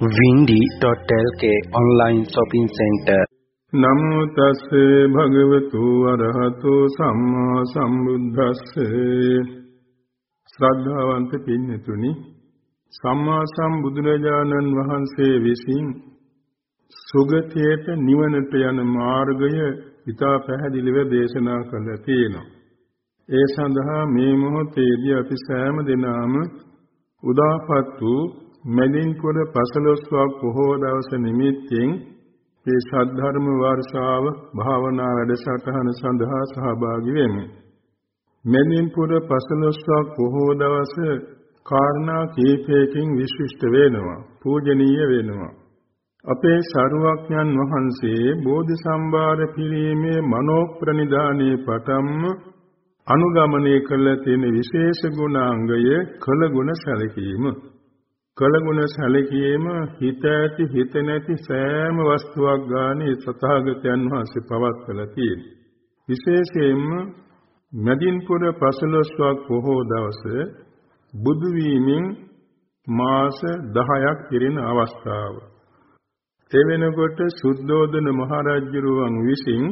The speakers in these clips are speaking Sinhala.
windy.lk online shopping center. නමෝ තස්සේ භගවතු අරහතෝ සම්මා සම්බුද්දස්සේ ශ්‍රද්ධාවන්ත පින්නතුනි සම්මා සම්බුදුරජාණන් වහන්සේ විසින් සුගතියට නිවනට යන මාර්ගය ඉතා පැහැදිලිව දේශනා කළ තියෙනවා. ඒ සඳහා මේ මොහොතේදී අපි සෑම දිනම උදාපත් වූ මැදින්පුර පසළොස්වක් පොහෝ දවස නිමිත්තෙන් මේ සද්ධර්ම වර්ෂාව භාවනා වැඩසටහන සඳහා සහභාගී වෙමු. මැදින්පුර පසළොස්වක් පොහෝ දවස කාරණා කීපයකින් විශිෂ්ට වෙනවා, පූජනීය වෙනවා. අපේ සරුවක්ඥන් වහන්සේ බෝධි සම්භාර පිළිමේ මනෝ ප්‍රනිධානයේ පටන්ම අනුගමනය කළ තියෙන විශේෂ ගුණාංගය කළ ගුණ සැලකීම. කලගුණ සැලකීම හිත ඇති හිත නැති සෑම වස්තුවක් ගානේ සතහාගතයන් වහන්සේ පවත්වලා තියෙනවා. විශේෂයෙන්ම මදින්පුර පසළොස්වක් පොහෝ දවස බුදු වීමෙන් මාස 10ක් පිරෙන අවස්ථාව. ඒ වෙනකොට සුද්ධෝදන මහරජුරුවන් විසින්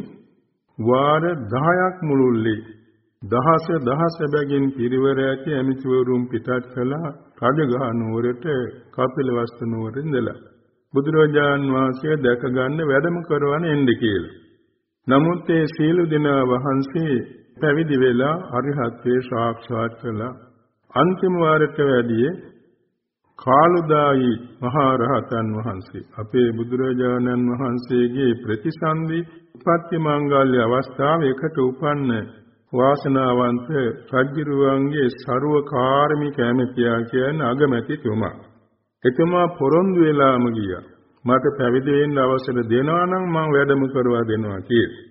වාර 10ක් මුළුල්ලේ දහස දහස බැගින් පිරිවර ඇති ඇමිතිවරුන් පිටත් කළා රජගහ නුවරට කපිලවස්තු නුවර ඉඳලා බුදුරජාන් වහන්සේ දැක ගන්න වැඩම කරවන එන්න කියලා. නමුත් ඒ සීල දෙනා වහන්සේ පැවිදි වෙලා අරිහත්ත්වේ සාක්ෂාත් කළා. අන්තිම වාරයට වැඩියේ කාලුදායි මහා රහතන් වහන්සේ අපේ බුදුරජාණන් වහන්සේගේ ප්‍රතිසන්දි උපත්ති මංගල්‍ය අවස්ථාවේ එකට උපන්න වාසනාවන්ත රජ්ජුරුවන්ගේ ਸਰව කාර්මික ඇමතියා කියන්නේ අගමැතිතුමා. එතුමා පොරොන්දු වෙලාම ගියා. මට පැවිදි වෙන්න අවසර දෙනවා නම් මම වැඩම කරවා දෙනවා කියලා.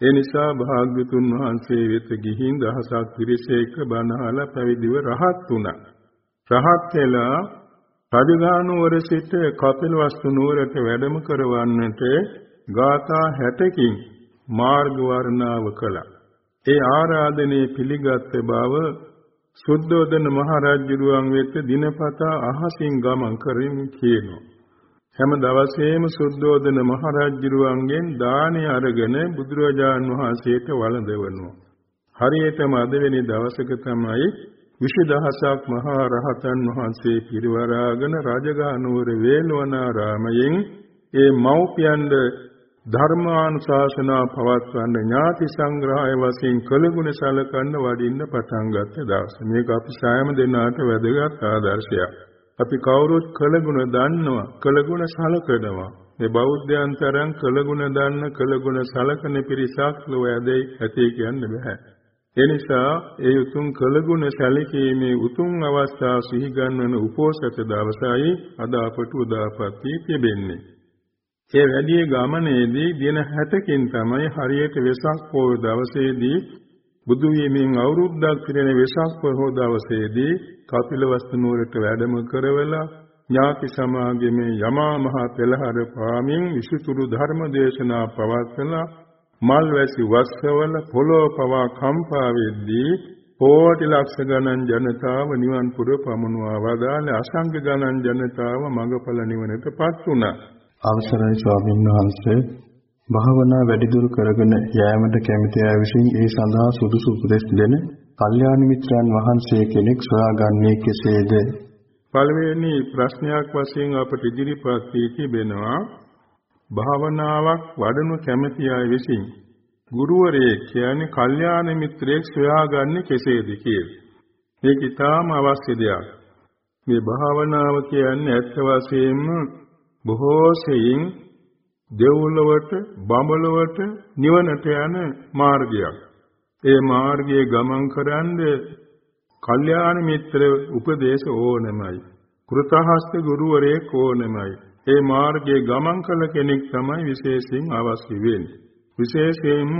ඒ නිසා භාග්‍යතුන් වහන්සේ වෙත ගිහින් දහසක් පිරිසේක බණහලා පැවිදිව රහත් වුණා. රහත් වෙලා රජගහනුවර සිට කපිලවස්තු නුවරට වැඩම කරවන්නට ගාථා 60කින් මාර්ග වර්ණාව කළා. ඒ ආරාධනයේ පිළිගත් බව සුද්ධෝදන මහරජුරුවන් වෙත දිනපතා අහසින් ගමන් කරමින් කියනවා. හැම දවසේම සුද්ධෝදන මහරජුරුවන්ගෙන් දානය අරගෙන බුදුරජාන් වහන්සේට වළඳවනවා. හරියටම අද වෙනි දවසක තමයි විශදහසක් මහා රහතන් වහන්සේ පිරිවරාගෙන රජගහ නුවර වේලවනාරාමයෙන් ඒ මව්පියන්ද ධර්මානුශාසනා පවත්වන්න ඥාති සංග්‍රහය වශයෙන් කළගුණ සලකන්න වඩින්න පටන් ගත්ත දවස. මේක අපි සෑම දෙනාට වැදගත් ආදර්ශයක්. අපි කවුරුත් කළගුණ දන්නවා, කළගුණ සලකනවා. මේ බෞද්ධයන් තරම් කළගුණ දන්න, කළගුණ සලකන පිරිසක් ලොව ඇදෙයි ඇති කියන්න බෑ. ඒ නිසා ඒ උතුම් කළගුණ සැලකීමේ උතුම් අවස්ථාව සිහි ගන්වන උපෝසත දවසයි අද අපට උදාපත් වී තිබෙන්නේ. ඒ වැඩි ගමනේදී දින 60කින් තමයි හරියට වෙසක් පොහොය දවසේදී බුදු වීමෙන් අවුරුද්දක් පිරෙන වෙසක් පොහොය දවසේදී කපිලවස්තු නුවරට වැඩම කරවලා ඥාති සමාගමේ යමා මහ පෙළහර පාමින් විසුතුරු ධර්ම දේශනා පවත්වලා මල් වැසි වස්සවල පොළොව පවා කම්පා වෙද්දී කෝටි ලක්ෂ ගණන් ජනතාව නිවන් පුර පමුණුවා වදාළ අසංඛ ගණන් ජනතාව මඟඵල නිවනටපත් වුණා. අවසරයි ස්වාමීන් වහන්සේ භාවනා වැඩිදුර කරගෙන යෑමට කැමති අය විසින් ඒ සඳහා සුදුසු උපදෙස් දෙන කල්යාණ මිත්‍රයන් වහන්සේ කෙනෙක් සොයාගන්නේ කෙසේද? පළවෙනි ප්‍රශ්නයක් වශයෙන් අපට ඉදිරිපත් වී තිබෙනවා භාවනාවක් වඩනු කැමති අය විසින් ගුරුවරයෙක් කියන්නේ කල්යාණ මිත්‍රයෙක් සොයාගන්නේ කෙසේද කියලා. මේක ඉතාම අවශ්‍ය දෙයක්. මේ භාවනාව කියන්නේ ඇත්ත වශයෙන්ම බොහෝ සෙයින් දෙව්ලොවට බඹලොවට නිවනට යන මාර්ගයක්. ඒ මාර්ගයේ ගමන් කරන්නේ කල්යාණ මිත්‍ර උපදේශ ඕනෙමයි. කෘතහස්ත ගුරුවරයෙක් ඕනෙමයි. ඒ මාර්ගයේ ගමන් කළ කෙනෙක් තමයි විශේෂයෙන් අවශ්‍ය වෙන්නේ. විශේෂයෙන්ම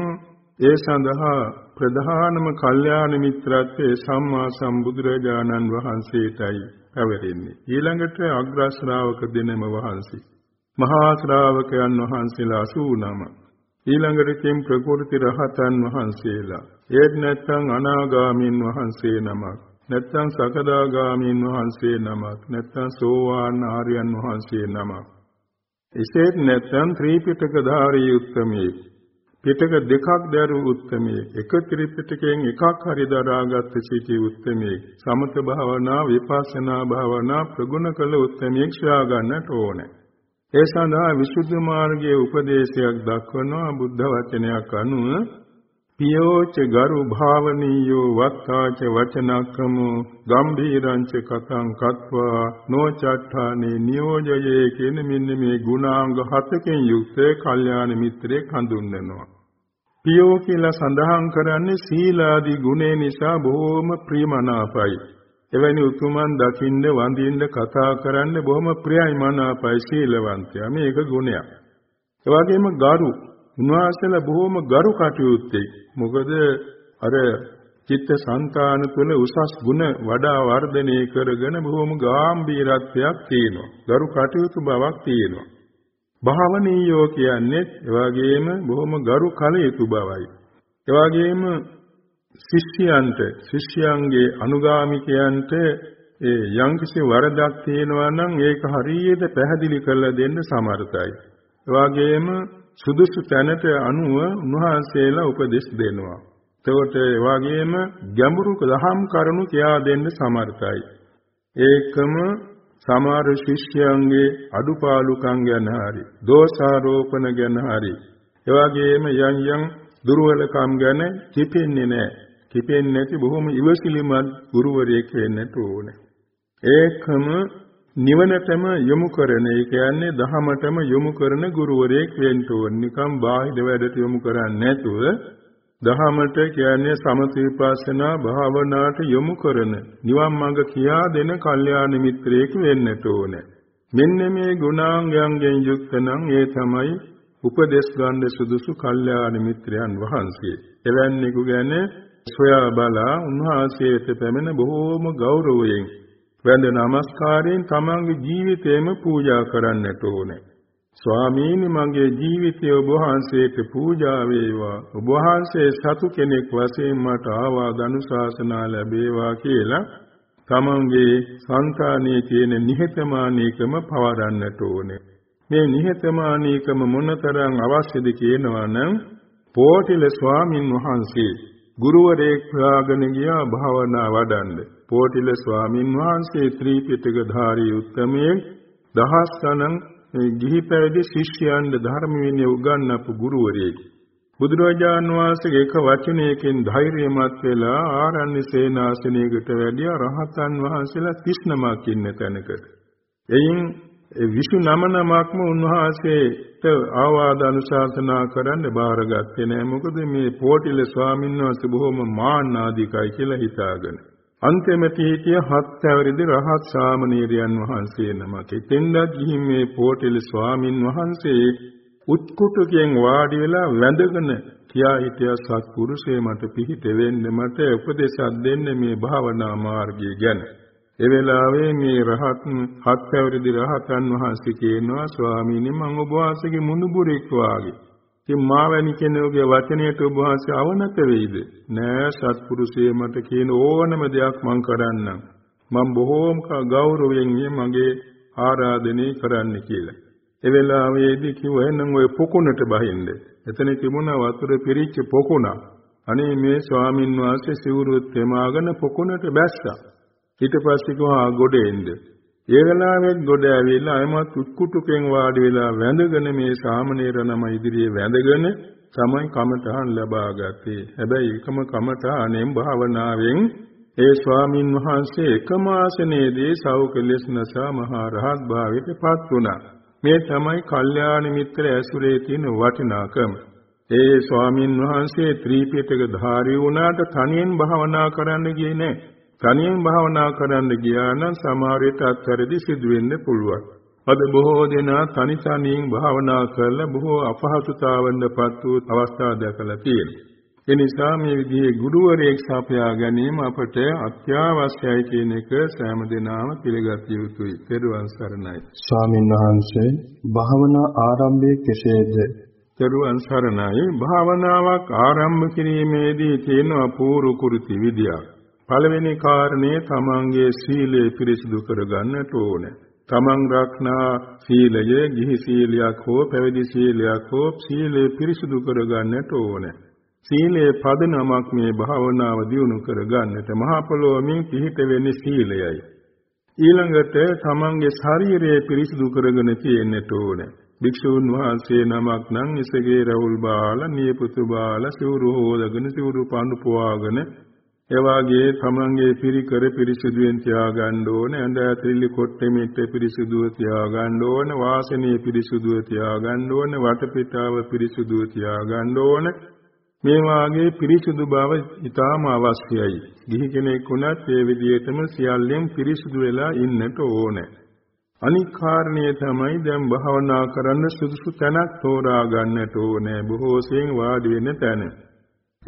ඒ සඳහා ප්‍රධානම කල්යාණ මිත්‍රත්වයේ සම්මා සම්බුදුරජාණන් වහන්සේටයි පැවරෙන්නේ. ඊළඟට අග්‍ර ශ්‍රාවක දෙනම වහන්සේ. මහා ශ්‍රාවකයන් වහන්සේලා 89. ඊළඟට කිම් ප්‍රකෘති රහතන් වහන්සේලා. ඒත් නැත්නම් අනාගාමීන් වහන්සේ නමක්. නැත්නම් සකදාගාමීන් වහන්සේ නමක් නැත්නම් සෝවාන් ආර්යයන් වහන්සේ නමක් එසේත් නැත්නම් ත්‍රිපිටකධාරී උත්තමයෙක් පිටක දෙකක් දරු උත්තමයෙක් එක ත්‍රිපිටකයෙන් එකක් හරි දරාගත් සිටි උත්තමයෙක් සමත භාවනා විපස්සනා භාවනා ප්‍රගුණ කළ උත්තමයෙක් ශ්‍රා ගන්නට ඕනේ. ඒ සඳහා විසුද්ධි මාර්ගයේ උපදේශයක් දක්වනවා බුද්ධ වචනයක් අනුව පියෝච ගරු භාවනීයෝ වත්තාච වචනක්කමෝ ගම්භීරංච කතං කତ୍වා නොචට්ඨානේ නියෝජයේ කියන මෙන්න මේ ගුණාංග හතකින් යුක්ත කල්යාණ මිත්‍රයෙක් හඳුන්වනවා. පියෝ කියලා සඳහන් කරන්නේ සීලාදී ගුණේ නිසා බොහෝම ප්‍රියමනාපයි. එවැනි උතුමන් දකින්න වඳින්න කතා කරන්න බොහොම ප්‍රියයි මනාපයි සීලවන්තයා. මේක ගුණයක්. ඒ වගේම ගරු උන්වහන්සේලා බොහොම ගරු කටයුත්තේ. මොකද අර චිත්ත සංකාන තුළ උසස් ගුණ වඩා වර්ධනය කරගෙන බොහොම ගැඹීරත්වයක් තියෙනවා. ගරු කටයුතු බවක් තියෙනවා. භාවනීයෝ කියන්නේ එවාගෙම බොහොම ගරු කල යුතු බවයි. එවාගෙම ශිෂ්‍යයන්ට ශිෂ්‍යයන්ගේ අනුගාමිකයන්ට ඒ යම්කිසි වරදක් තියෙනවා නම් ඒක හරියට පැහැදිලි කරලා දෙන්න සමර්ථයි. එවාගෙම සුදුසු තැනට අනුව උන්වහන්සේලා උපදෙස් දෙනවා. එතකොට ඒ වගේම ගැඹුරු දහම් කරුණු කියා දෙන්න සමර්ථයි. ඒකම සමහර ශිෂ්‍යයන්ගේ අඩුපාලුකම් ගැන හරි, දෝෂාරෝපණ ගැන හරි, එවැගේම යම් යම් දුර්වලකම් ගැන කිපෙන්නේ නැහැ. කිපෙන්නේ නැති බොහොම ඉවසිලිමත් ගුරුවරයෙක් වෙන්නට ඕනේ. ඒකම නිවනටම යොමු කරන ඒ කියන්නේ දහමටම යොමු කරන ගුරුවරයෙක් වෙන්න ඕන. නිකම් බාහිර වැඩට යොමු කරන්නේ නැතුව දහමට කියන්නේ සමථ විපස්සනා භාවනාවට යොමු කරන නිවන් මඟ කියා දෙන කල්යාණ මිත්‍රයෙක් වෙන්නට ඕනේ. මෙන්න මේ ගුණාංගයන්ගෙන් යුක්ත නම් ඒ තමයි උපදේශ ගන්න සුදුසු කල්යාණ මිත්‍රයන් වහන්සේ. එවැන්නෙකු ගැන සොයා බලා උන්වහන්සේට පැමිණ බොහෝම ගෞරවයෙන් වැඳ නමස්කාරයෙන් තමන්ගේ ජීවිතේම පූජා කරන්නට ඕනේ. ස්වාමීනි මගේ ජීවිතය ඔබ වහන්සේට පූජා වේවා. ඔබ වහන්සේ සතු කෙනෙක් වශයෙන් මට ආවාද අනුශාසනා ලැබේවා කියලා තමන්ගේ సంతානයේ තියෙන නිහතමානීකම පවරන්නට ඕනේ. මේ නිහතමානීකම මොනතරම් අවශ්‍යද කියනවා නම් පෝටිල ස්වාමින් වහන්සේ ගුරුවරයෙක් හොයාගෙන ගියා භාවනා වඩන්න. පෝටිල ස්වාමින් වහන්සේ ත්‍රිපිටක ධාරී උත්තමයේ දහස් ගණන් ගිහි පැවිදි ශිෂ්‍යයන්ට ධර්ම විනය උගන්වපු ගුරුවරයෙක්. බුදුරජාන් වහන්සේගේ එක වචනයකින් ධෛර්යමත් වෙලා ආරණ්‍ය සේනාසනයකට වැඩිය රහතන් වහන්සේලා 39ක් ඉන්න තැනකට. එයින් විසු නම නමක්ම උන්වහන්සේට ආවාද අනුශාසනා කරන්න බාරගත්තේ නෑ මොකද මේ පෝටිල ස්වාමීන් වහන්සේ බොහොම මාන්නාධිකයි කියලා හිතාගෙන අන්තිමට හිටිය හත් ඇවරිදි රහත් ශාමණේරයන් වහන්සේ නමක්. එතෙන්දත් ගිහින් මේ පෝටිල ස්වාමින් වහන්සේ උත්කුටුකෙන් වාඩි වෙලා වැඳගෙන කියා හිටිය සත්පුරුෂය මට පිහිට වෙන්න මට උපදේශයක් දෙන්න මේ භාවනා මාර්ගය ගැන. ඒ වෙලාවේ මේ රහත් හත් ඇවරිදි රහතන් වහන්සේ කියනවා ස්වාමීනි මම ඔබ වහන්සේගේ මුණුබුරෙක් වාගේ. ඉතින් මාවැනි කෙනෙකුගේ වචනයට ඔබ වහන්සේ අවනත වෙයිද? නෑ සත්පුරුෂයේ මට කියන ඕනම දෙයක් මං කරන්නම්. මම බොහෝම ගෞරවයෙන් මගේ ආරාධනය කරන්න කියලා. ඒ වෙලාවේදී කිව්වා එහෙනම් ඔය පොකුණට බහින්න. එතන තිබුණා වතුර පිරිච්ච පොකුණක්. අනේ මේ ස්වාමින් වහන්සේ සිවුරුත් තෙමාගෙන පොකුණට බැස්සා. ඊට පස්සේ කිව්වා ගොඩ එන්න. ඒ වෙලාවෙත් ගොඩ ඇවිල්ලා අයමත් උත්කුටුකෙන් වාඩි වෙලා වැඳගෙන මේ සාමණේර නම ඉදිරියේ වැඳගෙන තමයි කමඨහන් ලබා ගත්තේ. හැබැයි එකම කමඨහනෙන් භාවනාවෙන් ඒ ස්වාමින් වහන්සේ එකම ආසනයේදී සෞකලස් නසා මහා රහත් භාවයට පත් වුණා. මේ තමයි කල්යාණ මිත්‍ර ඇසුරේ තියෙන වටිනාකම. ඒ ස්වාමින් වහන්සේ ත්‍රිපිටක ධාරී වුණාට තනියෙන් භාවනා කරන්න ගියේ නැහැ. තනියෙන් භාවනා කරන්න ගියා නම් සමහර විට අත්හැරදී සිදු වෙන්න පුළුවන්. අද බොහෝ දෙනා තනි තනියෙන් භාවනා කරලා බොහෝ අපහසුතාවන්ටපත් වූ අවස්ථා දැකලා තියෙනවා. ඒ නිසා මේ විදිහේ ගුරුවරයෙක් සපයා ගැනීම අපට අත්‍යවශ්‍යයි කියන එක සෑම දිනම පිළිගත යුතුයි. පෙරවන් සරණයි. ස්වාමීන් වහන්සේ භාවනා ආරම්භයේ කෙසේද? පෙරවන් සරණයි. භාවනාවක් ආරම්භ කිරීමේදී තියෙන අපූර්ව කුරුති විදියක්. පළවෙනි කාරණේ තමන්ගේ සීලය පිරිසිදු කරගන්නට ඕනේ. තමන් රක්නා සීලය ගිහි සීලයක් හෝ පැවිදි සීලයක් හෝ සීලය පිරිසිදු කරගන්නට ඕනේ. සීලේ පදනමක් මේ භාවනාව දියුණු කරගන්නට මහා පොළොවමින් පිහිට වෙන්නේ සීලයයි. ඊළඟට තමන්ගේ ශරීරය පිරිසිදු කරගෙන තියෙන්නට ඕනේ. භික්ෂූන් වහන්සේ නමක් නම් ඉසගේ රවුල් බාලා, නියපොතු බාලා, සිවුරු හොදගෙන, සිවුරු පඳු පොවාගෙන එවාගේ තමන්ගේ පිරිකර පිරිසිදුවෙන් තියාගන්න ඕනේ ඇඳ ඇතිලි කොට්ටෙ මිට්ටෙ පිරිසිදුව තියාගන්න ඕනේ වාසනීය පිරිසිදුව තියාගන්න ඕනේ වටපිටාව පිරිසිදුව තියාගන්න ඕනේ මේ වාගේ පිරිසිදු බව ඊටාම අවශ්‍යයි. ගිහි කෙනෙක් වුණත් ඒ විදිහටම සියල්ලෙන් පිරිසිදු වෙලා ඉන්නට ඕනේ. අනික් කාරණය තමයි දැන් භාවනා කරන්න සුදුසු තැනක් තෝරා ගන්නට ඕනේ. බොහෝසෙන් වාඩි වෙන තැන.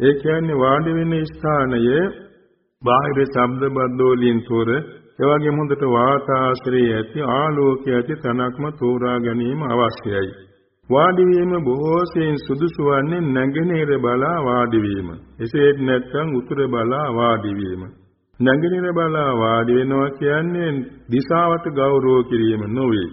ඒ කියන්නේ වාඩි වෙන ස්ථානය බාහිර ශබ්ද බද්දෝලින් තොර එවැගේම හොඳට වාතාශ්‍රය ඇති ආලෝකය ඇති තැනක්ම තෝරා ගැනීම අවශ්‍යයි. වාඩි වීම බොහෝසෙන් සුදුසු වන්නේ නැගෙනහිර බලා වාඩි වීම. එසේත් නැත්නම් උතුර බලා වාඩි වීම. නැගෙනහිර බලා වාඩි වෙනවා කියන්නේ දිශාවට ගෞරව කිරීම නොවේ.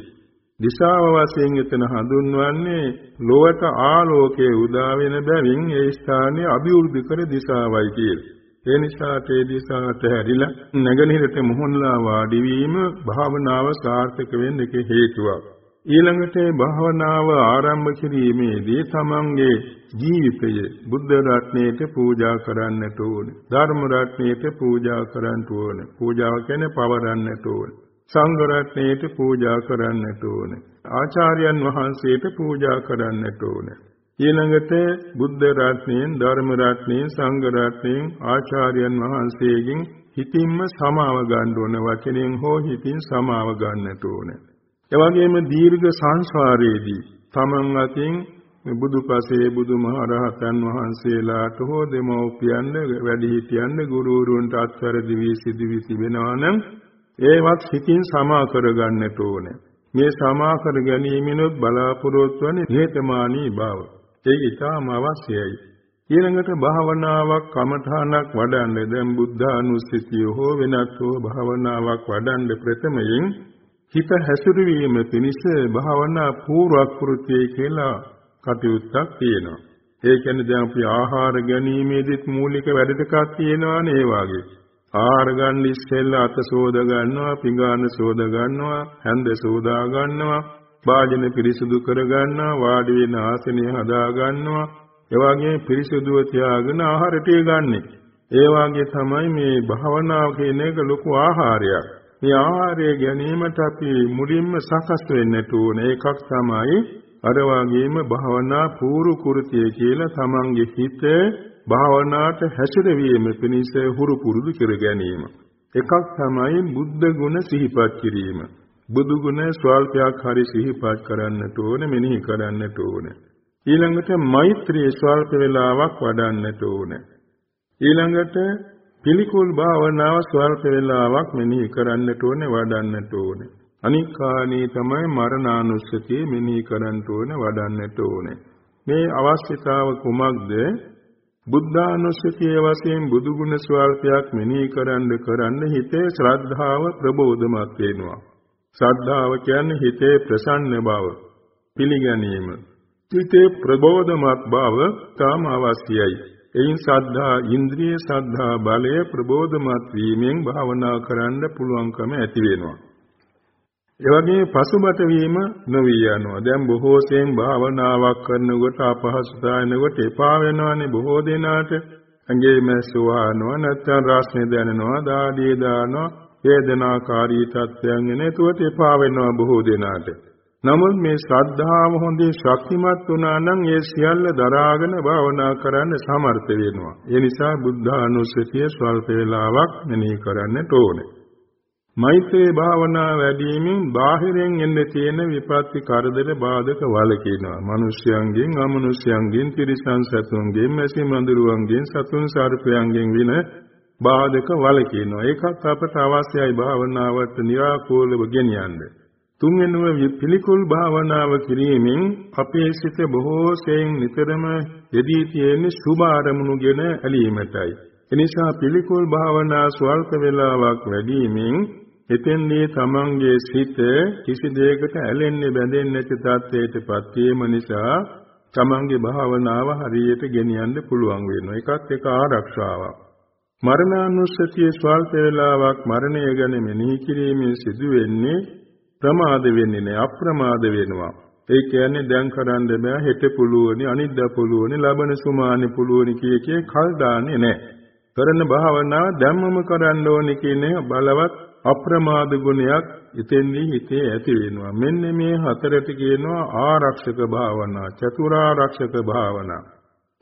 දිශාව වශයෙන් එතන හඳුන්වන්නේ ලොවට ආලෝකයේ උදා වෙන බැවින් ඒ ස්ථානයේ අභිවෘද්ධි කර දිශාවයි කියලා. ඒ නිසා තේ දිශාවට හැරිලා නැගෙනහිරට මුහුණලා වාඩි වීම භාවනාව සාර්ථක වෙන්න එක හේතුවක්. ඊළඟට භාවනාව ආරම්භ කිරීමේදී තමන්ගේ ජීවිතය බුද්ධ රත්නයට පූජා කරන්නට ඕනේ. ධර්ම රත්නයට පූජා කරන්නට ඕනේ. පූජාව කියන්නේ පවරන්නට ඕනේ. සංඝ රත්නයට පූජා කරන්නට ඕනේ. ආචාර්යයන් වහන්සේට පූජා කරන්නට ඕනේ. ඊළඟට බුද්ධ රත්නයෙන්, ධර්ම රත්නයෙන්, සංඝ රත්නයෙන් ආචාර්යයන් වහන්සේගෙන් හිතින්ම සමාව ගන්න ඕන වචනෙන් හෝ හිතින් සමාව ගන්නට ඕනේ. එවැගේම දීර්ඝ සංසාරයේදී තමන් අතින් බුදුපසේ බුදුමහරහතන් වහන්සේලාට හෝ දෙමව්පියන් වැඩිහිටියන් ගුරුවරුන්ට අත්වැරදි වී සිදු වී තිබෙනවා නම් ඒවත් හිතින් සමා කරගන්නට ඕනේ. මේ සමා කර ගැනීමනොත් බලාපොරොත්තු වන හේතමානී බව. ඒක ඉතාම අවශ්‍යයි. ඊළඟට භාවනාවක් කමඨානක් වඩන්න දැන් බුද්ධානුස්සතිය හෝ වෙනත් හෝ භාවනාවක් වඩන්න ප්‍රථමයෙන් හිත හැසිරවීම පිණිස භාවනා පූර්වක්‍ෘතිය කියලා කටයුත්තක් තියෙනවා. ඒ කියන්නේ දැන් අපි ආහාර ගැනීමේදීත් මූලික වැඩ ටිකක් තියෙනවානේ ඒ වගේ. ආහාර ගන්න ඉස්සෙල්ලා අත සෝද ගන්නවා, පිඟාන සෝද ගන්නවා, හැන්ද සෝදා ගන්නවා, වාජන පිරිසුදු කර ගන්නවා, වාඩි වෙන ආසනය හදා ගන්නවා. ඒ වගේ පිරිසුදුව තියාගෙන ආහාර ටික ගන්නෙ. ඒ වගේ තමයි මේ භාවනාව කියන එක ලොකු ආහාරයක්. මේ ආහාරය ගැනීමට අපි මුලින්ම සකස් වෙන්නට ඕන එකක් තමයි අර වගේම භාවනා පූර්ව කෘතිය කියලා තමන්ගේ හිත භාවනාවට හැසිරවීම පිණිස හුරු පුරුදු කර ගැනීම. එකක් තමයි බුද්ධ ගුණ සිහිපත් කිරීම. බුදු ගුණ ස්වල්පයක් හරි සිහිපත් කරන්නට ඕන මෙනෙහි කරන්නට ඕන. ඊළඟට මෛත්‍රී ස්වල්ප වේලාවක් වඩන්නට ඕන. ඊළඟට පිළිකුල් භාවනාව ස්වල්ප වේලාවක් මෙනෙහි කරන්නට ඕන වඩන්නට ඕන. අනිකාණී තමයි මරණානුස්සතිය මෙනෙහි කරන්නට ඕන වඩන්නට ඕන. මේ අවශ්‍යතාව කුමක්ද? බුද්ධානුස්සතිය වශයෙන් බුදු ගුණ ස්වල්පයක් මෙනෙහි කරන්න කරන්න හිතේ ශ්‍රද්ධාව ප්‍රබෝධමත් වෙනවා. ශ්‍රද්ධාව කියන්නේ හිතේ ප්‍රසන්න බව, පිළිගැනීම. හිතේ ප්‍රබෝධමත් බව තාම අවශ්‍යයි. එයින් ශ්‍රද්ධා ඉන්ද්‍රිය ශ්‍රද්ධා බලය ප්‍රබෝධමත් වීමෙන් භාවනා කරන්න පුළුවන්කම ඇති වෙනවා. එවැගේ පසුබට වීම නොවී යනවා. දැන් බොහෝ සෙයින් භාවනාවක් කරනකොට අපහසුතාවනකොට එපා වෙනවානේ බොහෝ දෙනාට. ඇඟේ මැස්සුවානවා නැත්නම් රස්නේ දැනෙනවා, දාඩිය දානවා, වේදනාකාරී තත්ත්වයන් එන ඒකට එපා වෙනවා බොහෝ දෙනාට. නමුත් මේ ශ්‍රද්ධාව හොඳින් ශක්තිමත් වුණා නම් ඒ සියල්ල දරාගෙන භාවනා කරන්න සමර්ථ වෙනවා. ඒ නිසා බුද්ධානුස්සතිය ස්වල්ප වේලාවක් මෙනෙහි කරන්නට ඕනේ. මෛත්‍රී භාවනා වැඩිමින් බාහිරෙන් එන්න තියෙන විපත්ති කරදර බාධක වළකිනවා. මිනිස්යන්ගෙන්, අමනුෂ්‍යයන්ගෙන්, තිරිසන් සතුන්ගෙන්, මැසි මඳුරුවන්ගෙන්, සතුන් සර්පයන්ගෙන් වින බාධක වළකිනවා. ඒකත් අපට අවශ්‍යයි භාවනාවට निराකෝලව ගෙනියන්න. තුන්වෙනුව පිළිකුල් භාවනාව කිරීමෙන් අපේ සිත බොහෝ සෙයින් නිතරම යෙදී තියෙන සුභ අරමුණුගෙන ඇලීමටයි. එනිසා පිළිකුල් භාවනා ස්වල්ප වේලාවක් වැඩිමින් එතෙන්දී තමන්ගේ සිත කිසි දෙයකට ඇලෙන්නේ බැඳෙන්නේ නැති තත්ත්වයටපත් වීම නිසා තමන්ගේ භාවනාව හරියට ගෙනියන්න පුළුවන් වෙනවා. ඒකත් එක ආරක්ෂාවක්. මරණානුස්සතිය ස්වල්ප වේලාවක් මරණය ගැන මෙනෙහි කිරීමෙන් සිදු වෙන්නේ ප්‍රමාද වෙන්නේ නැහැ අප්‍රමාද වෙනවා. ඒ කියන්නේ දැන් කරන්න බෑ හෙට පුළුවනි අනිද්දා පුළුවනි ලබන සුමානේ පුළුවනි කිය කිය කල් දාන්නේ නැහැ. කරන භාවනාව දැම්මම කරන්න ඕනේ කියන බලවත් අප්‍රමාද ගුණයක් ඉතින්දී හිතේ ඇති වෙනවා. මෙන්න මේ හතරට කියනවා ආරක්ෂක භාවනා, චතුරාරක්ෂක භාවනා.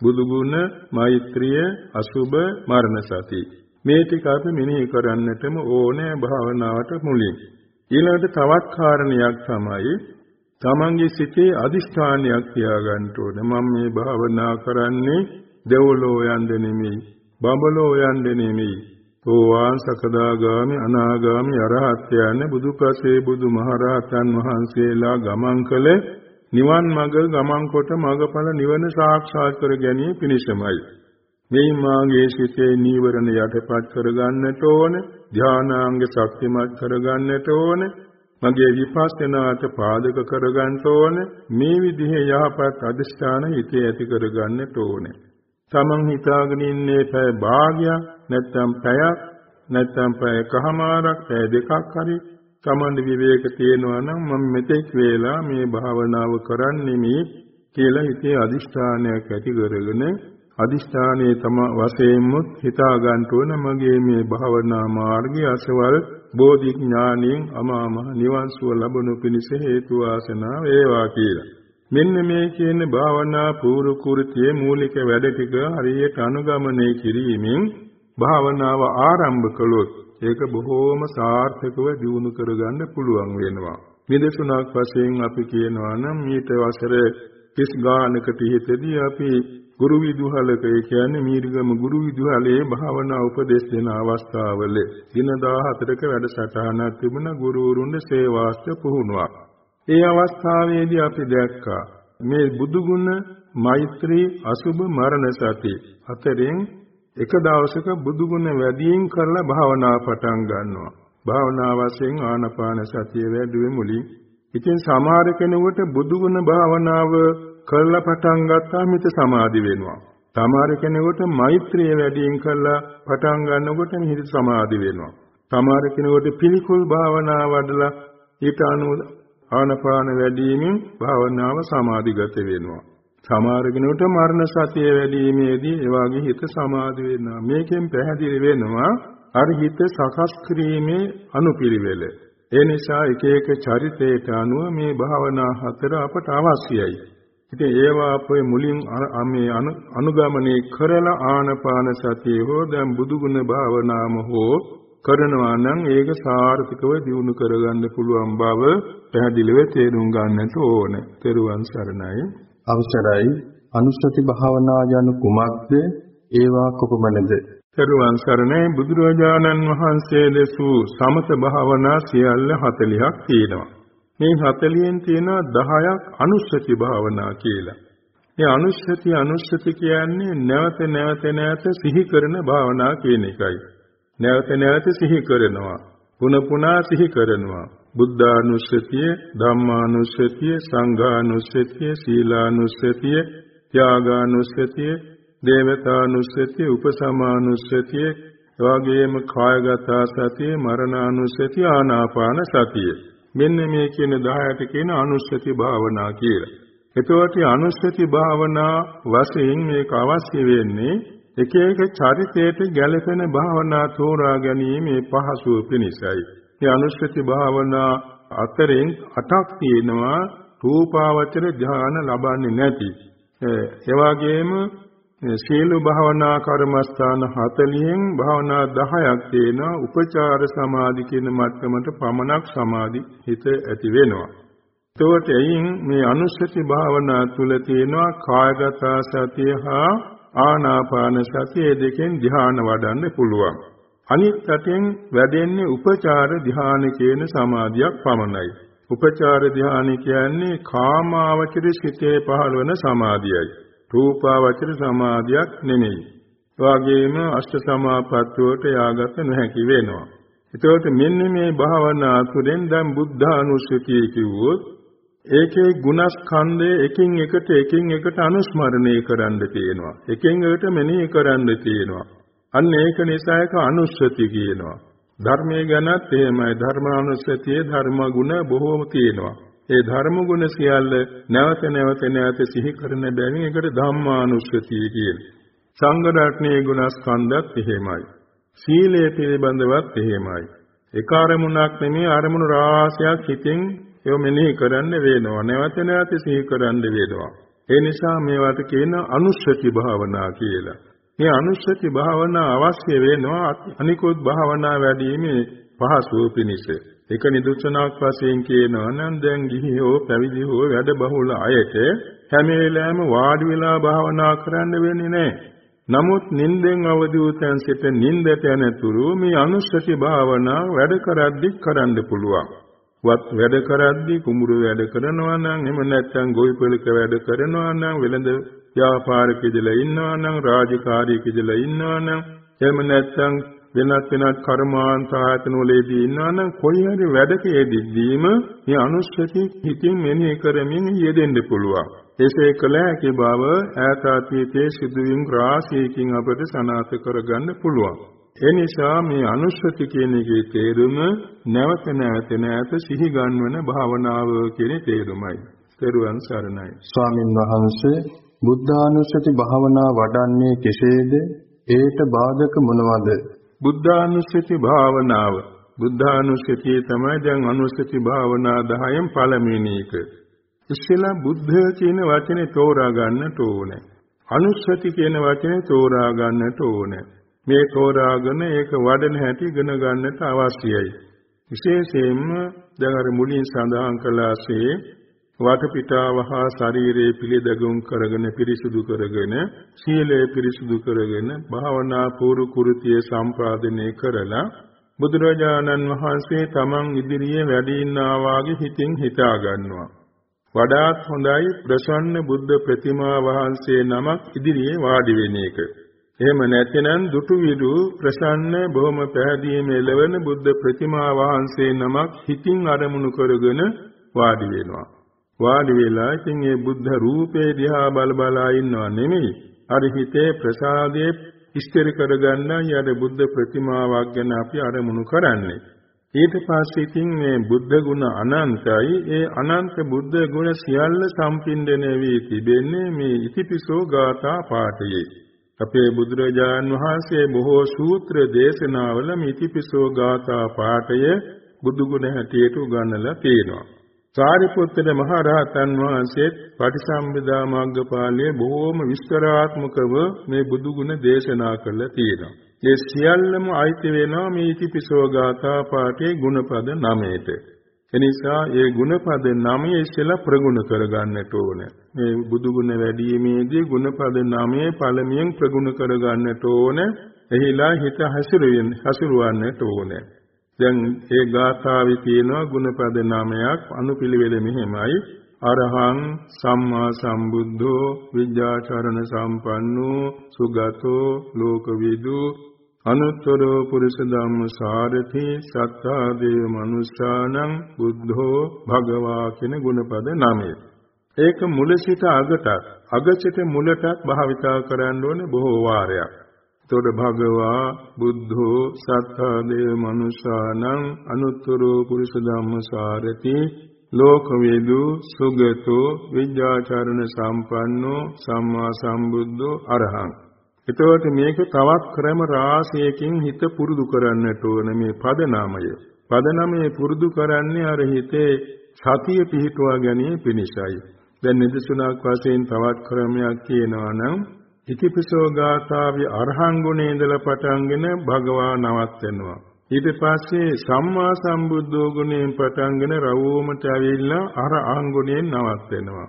බුදු ගුණ, මෛත්‍රිය, අසුබ, මරණ සති. මේ ටික අපි මෙනෙහි කරන්නටම ඕනේ භාවනාවට මුලින්. ඊළඟට තවත් කාරණයක් තමයි තමන්ගේ සිතේ අදිෂ්ඨානයක් තියාගන්න ඕනේ. මම මේ භාවනා කරන්නේ දෙව්ලෝ යන්න නෙමෙයි බඹලෝ යන්නේ නෙමෙයි. සෝවාන් සකදාගාමි අනාගාමි අරහත් යන්නේ බුදුපසේ බුදුමහරහතන් වහන්සේලා ගමන් කළ නිවන් මඟ ගමන් කොට මඟඵල නිවන සාක්ෂාත් කර ගැනීම පිණිසමයි. මේ මාගේ සිතේ නීවරණ යටපත් කරගන්නට ඕන, ධානාංග ශක්තිමත් කරගන්නට ඕන, මගේ විපස්සනාට පාදක කරගන්න ඕන, මේ විදිහේ යහපත් අධිෂ්ඨාන හිතේ ඇති කරගන්නට ඕනේ. තමන් හිතාගෙන ඉන්නේ පැය භාගයක් නැත්නම් පැයක් නැත්නම් පැය කහමාරක් පැය දෙකක් හරි. තමන් විවේක තියෙනවා නම් මම මෙතෙක් වේලා මේ භාවනාව කරන්නේ මේ කියලා හිතේ අදිෂ්ඨානයක් ඇති කරගෙන අදිෂ්ඨානයේ තම වශයෙන්මුත් හිතා ගන්න ඕන මගේ මේ භාවනා මාර්ගයේ අසවල් බෝධි ඥාණයෙන් අමාමහ නිවන් සුව ලබනු පිණිස හේතු වාසනා වේවා කියලා. මෙන්න මේ කියන භාවනා පූර්ව කෘතියේ මූලික වැඩ ටික හරියට අනුගමනය කිරීමෙන් භාවනාව ආරම්භ කළොත් ඒක බොහෝම සාර්ථකව දියුණු කරගන්න පුළුවන් වෙනවා. නිදසුණක් වශයෙන් අපි කියනවා නම් ඊට වසර 30 ගානකට ඉහතදී අපි ගුරු විදුහලක ඒ කියන්නේ මීරිගම ගුරු විදුහලේ භාවනා උපදෙස් දෙන අවස්ථාවල දින 14ක වැඩසටහනක් තිබුණා ගුරුවරුන්ගේ සේවාස්ත්‍ය පුහුණුවක්. ඒ අවස්ථාවේදී අපි දැක්කා මේ බුදු ගුණ මෛත්‍රී අසුබ මරණ සති අතරින් එක දවසක බුදු ගුණ වැඩියෙන් කරලා භාවනා පටන් ගන්නවා. භාවනා වශයෙන් ආනපාන සතිය වැඩිවෙ මුලින්. ඉතින් සමහර කෙනෙකුට බුදු ගුණ භාවනාව කරලා පටන් ගත්තාම හිත සමාධි වෙනවා. සමහර කෙනෙකුට මෛත්‍රිය වැඩියෙන් කරලා පටන් ගන්නකොට හිත සමාධි වෙනවා. සමහර කෙනෙකුට පිළිකුල් භාවනාව වඩලා ඊට අනුව ආනපාන වැඩිවීමෙන් භාවනාව සමාධිගත වෙනවා. සමහර කෙනෙකුට මරණ සතිය වැඩිීමේදී ඒ වගේ හිත සමාධි වෙනවා. මේකෙන් පැහැදිලි වෙනවා අර හිත සකස් කිරීමේ අනුපිළිවෙල. ඒ නිසා එක එක චරිතයට අනුව මේ භාවනා හතර අපට අවශ්‍යයි. ඉතින් ඒවා අපේ මුලින් මේ අනුගමනය කරලා ආනපාන සතිය හෝ දැන් බුදුගුණ භාවනාම හෝ කරනවා නම් ඒක සාර්ථකව දියුණු කරගන්න පුළුවන් බව පැහැදිලිව තේරුම් ගන්නට ඕන. තෙරුවන් සරණයි. අවසරයි අනුස්සති භාවනා යනු කුමක්ද? ඒවා කොපමණද? තෙරුවන් සරණයි බුදුරජාණන් වහන්සේ දෙසූ සමත භාවනා සියල්ල 40ක් තියෙනවා. මේ 40න් තියෙනවා 10ක් අනුස්සති භාවනා කියලා. මේ අනුස්සති අනුස්සති කියන්නේ නැවත නැවත නැවත සිහි කරන භාවනා කියන එකයි. නැවත නැවත සිහි කරනවා. පුන පුනා සිහි කරනවා. බුද්ධානුස්සතිය, ධම්මානුස්සතිය, සංඝානුස්සතිය, සීලානුස්සතිය, ත්‍යාගානුස්සතිය, දේවතානුස්සතිය, උපසමානුස්සතිය, එවාගේම කායගත සතිය, මරණානුස්සතිය, ආනාපාන සතිය. මෙන්න මේ කියන 10ට කියන අනුස්සති භාවනා කියලා. එතකොට අනුස්සති භාවනා වශයෙන් මේක අවශ්‍ය වෙන්නේ එක එක චරිතයට ගැළපෙන භාවනා තෝරා ගැනීමේ පහසුව පිණිසයි. මේ අනුස්සති භාවනා අතරින් අටක් තියෙනවා රූපාවචර ධ්‍යාන ලබන්නේ නැති. ඒ වගේම සීල භාවනා කර්මස්ථාන 40න් භාවනා 10ක් තියෙනවා උපචාර සමාධි කියන මට්ටමට පමණක් සමාධි හිත ඇති වෙනවා. එතකොට එයින් මේ අනුස්සති භාවනා තුල තියෙනවා කායගත සතිය හා ආනාපාන සතිය දෙකෙන් ධ්‍යාන වඩන්න පුළුවන්. අනිත් පැයෙන් වැඩෙන්නේ උපචාර ධ්‍යාන කියන සමාධියක් පමණයි. උපචාර ධ්‍යාන කියන්නේ කාමාවචර සිතේ පහළවන සමාධියයි. රූපාවචර සමාධියක් නෙමෙයි. වගේම අෂ්ට සමාපත්තියට යාගත නොහැකි වෙනවා. එතකොට මෙන්න මේ භාවනා තුළින් දැන් බුද්ධානුස්සතිය කිව්වොත් ඒකේ ගුණස්කන්ධය එකින් එකට එකින් එකට අනුස්මරණය කරන්න තියෙනවා. එකින් එකට මෙනෙහි කරන්න තියෙනවා. අන්න ඒක නිසා ඒක අනුස්සති කියනවා. ධර්මයේ ගැනත් එහෙමයි ධර්මානුස්සතියේ ධර්ම ගුණ බොහෝම තියෙනවා. ඒ ධර්ම ගුණ සියල්ල නැවත නැවත නැවත සිහි කරන බැවින් ඒකට ධම්මානුස්සතිය කියනවා. සංඝ රත්නයේ ගුණස්කන්ධත් එහෙමයි. සීලය පිළිබඳවත් එහෙමයි. එක අරමුණක් නෙමෙයි අරමුණු රාශියක් හිතින් ඒව මෙනෙහි කරන්න වෙනවා. නැවත නැවත සිහි කරන්න වෙනවා. ඒ නිසා මේවට කියන අනුස්සති භාවනා කියලා. මේ අනුස්සති භාවනා අවශ්‍ය වෙනවා අනිකුත් භාවනා වැඩිීමේ පහසුව පිණිස. එක නිදර්ශනයක් වශයෙන් කියනවා නම් දැන් ගිහි හෝ පැවිදි හෝ වැඩ බහුල අයට හැම වෙලාවෙම වාඩි වෙලා භාවනා කරන්න වෙන්නේ නැහැ. නමුත් නිින්දෙන් අවදි වූ තැන් සිට නිින්දට යනතුරු මේ අනුස්සති භාවනා වැඩ කරද්දි කරන්න පුළුවන්. වත් වැඩ කරද්දි කුඹුරු වැඩ කරනවා නම් එහෙම නැත්නම් ගොවිපළක වැඩ කරනවා නම් වෙළඳ ව්‍යාපාරික ඉදලා ඉන්නවා නම් රාජකාරී ඉදලා ඉන්නවා නම් එහෙම නැත්නම් වෙනත් වෙනත් කර්මාන්ත ආයතන වලදී ඉන්නවා නම් කොයි හරි වැඩක යෙදීම මේ අනුස්සති හිතින් මෙනෙහි කරමින් යෙදෙන්න පුළුවන්. එසේ කළ හැකි බව ඈත අතීතයේ සිදුවීම් රාශියකින් අපට සනාථ කරගන්න පුළුවන්. ඒ නිසා මේ අනුස්සති කියන එකේ තේරුම නැවත නැවත නැවත සිහි ගන්වන භාවනාව කියන තේරුමයි. තෙරුවන් සරණයි. ස්වාමින් වහන්සේ බුද්ධානුස්සති භාවනා වඩන්නේ කෙසේද? ඒට බාධක මොනවද? බුද්ධානුස්සති භාවනාව බුද්ධානුස්සතිය තමයි දැන් අනුස්සති භාවනා 10න් පළවෙනි එක. ඉස්සෙල්ලා බුද්ධ කියන වචනේ තෝරා ගන්නට ඕනේ. අනුස්සති කියන වචනේ තෝරා ගන්නට ඕනේ. මේ තෝරාගෙන ඒක වඩන හැටි ඉගෙන ගන්නට අවශ්‍යයි. විශේෂයෙන්ම දැන් අර මුලින් සඳහන් කළාසේ වටපිටාව හා ශරීරයේ පිළිදගුම් කරගෙන පිරිසුදු කරගෙන සීලය පිරිසුදු කරගෙන භාවනා පූර්ව කෘතිය සම්පාදනය කරලා බුදුරජාණන් වහන්සේ තමන් ඉදිරියේ වැඩ ඉන්නා වාගේ හිතින් හිතා ගන්නවා වඩාත් හොඳයි ප්‍රසන්න බුද්ධ ප්‍රතිමා වහන්සේ නමක් ඉදිරියේ වාඩි වෙන එක. එහෙම නැතිනම් දුටු විදු ප්‍රසන්න බොහොම පැහැදීම එළවෙන බුද්ධ ප්‍රතිමා වහන්සේ නමක් හිතින් අරමුණු කරගෙන වාඩි වෙනවා. වාඩි වෙලා ඉතින් ඒ බුද්ධ රූපේ දිහා බල බලා ඉන්නව නෙමෙයි. අර හිතේ ප්‍රසාදයේ ඉස්තර කරගන්නයි අර බුද්ධ ප්‍රතිමාවක් ගැන අපි අරමුණු කරන්නේ. ඊට පස්සේ ඉතින් මේ බුද්ධ ගුණ අනන්තයි ඒ අනන්ත බුද්ධ ගුණ සියල්ල සම්පින්දණය වී තිබෙන්නේ මේ ඉතිපිසෝ ගාථා පාඨයේ අපේ බුදුරජාන් වහන්සේ බොහෝ සූත්‍ර දේශනාවල මේ ඉතිපිසෝ ගාථා පාඨය බුදු ගුණ හැටියට උගන්වලා තියෙනවා සාරිපුත්තර මහ රහතන් වහන්සේ පටිසම්භිදා මග්ගපාළයේ බොහෝම විස්තරාත්මකව මේ බුදු ගුණ දේශනා කළා තියෙනවා ඒ සියල්ලම අයිති වෙනවා මේ ඉතිපිසෝ ගාථා පාඨයේ ගුණපද 9ට. එනිසා ඒ ගුණපද 9 ඉස්සෙල්ලා ප්‍රගුණ කරගන්නට ඕනේ. මේ බුදු ගුණ වැඩිීමේදී ගුණපද 9 පළමුවෙන් ප්‍රගුණ කරගන්නට ඕනේ. එහිලා හිත හසුරුවෙන් හසුරුවන්නට ඕනේ. දැන් ඒ ගාථාවේ තියෙනවා ගුණපද 9ක් අනුපිළිවෙල මෙහෙමයි. අරහං සම්මා සම්බුද්ධෝ විද්‍යාචරණ සම්පන්නෝ සුගතෝ ලෝකවිදු අනුත්තරෝ පුරිස ධම්ම සාරති සත්තා දේව මනුස්සානං බුද්ධෝ භගවා කියන ගුණපද නමය. ඒක මුල සිට අගට අග සිට මුලටත් භාවිතා කරන්න ඕනේ බොහෝ වාරයක්. එතකොට භගවා බුද්ධෝ සත්තා දේව මනුස්සානං අනුත්තරෝ පුරිස ධම්ම සාරති ලෝකවේදු සුගතෝ විද්‍යාචරණ සම්පන්නෝ සම්මා සම්බුද්ධෝ අරහං එතකොට මේක තවත් ක්‍රම රාශියකින් හිත පුරුදු කරන්නට ඕන මේ පදනාමය. පදනාමය පුරුදු කරන්නේ අර හිතේ සතිය පිහිටුවා ගැනීම පිණිසයි. දැන් නිදසුණක් වශයෙන් තවත් ක්‍රමයක් කියනවා නම් ඉතිපිසෝ ගාථාවේ අරහං ගුණේ ඉඳලා පටන්ගෙන භගවා නවත්වනවා. ඊට පස්සේ සම්මා සම්බුද්ධෝ ගුණයෙන් පටන්ගෙන රවෝමට ඇවිල්ලා අර අංගුණයෙන් නවත්වනවා.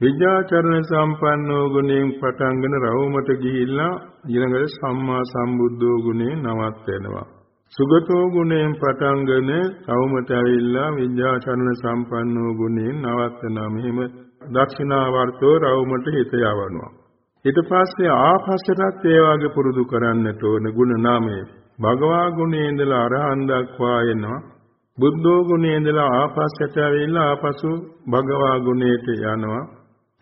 විද්‍යාචරණ සම්පන්නෝ ගුණයෙන් පටන්ගෙන රවුමට ගිහිල්ලා ඊළඟට සම්මා සම්බුද්ධෝ ගුණයෙන් නවත් වෙනවා. සුගතෝ ගුණයෙන් පටන්ගෙන රවුමට ඇවිල්ලා විද්‍යාචරණ සම්පන්නෝ ගුණයෙන් නවත් වෙනවා. මෙහිම දක්ෂිනාවර්තෝ රවුමට හිත යවනවා. ඊට පස්සේ ආපස්සටත් ඒ වගේ පුරුදු කරන්නට ඕන ගුණ නාමය. භගවා ගුණේ ඉඳලා අරහන් දක්වා එනවා. බුද්ධෝ ගුණේ ඉඳලා ආපස්සට ඇවිල්ලා ආපසු භගවා ගුණයට යනවා.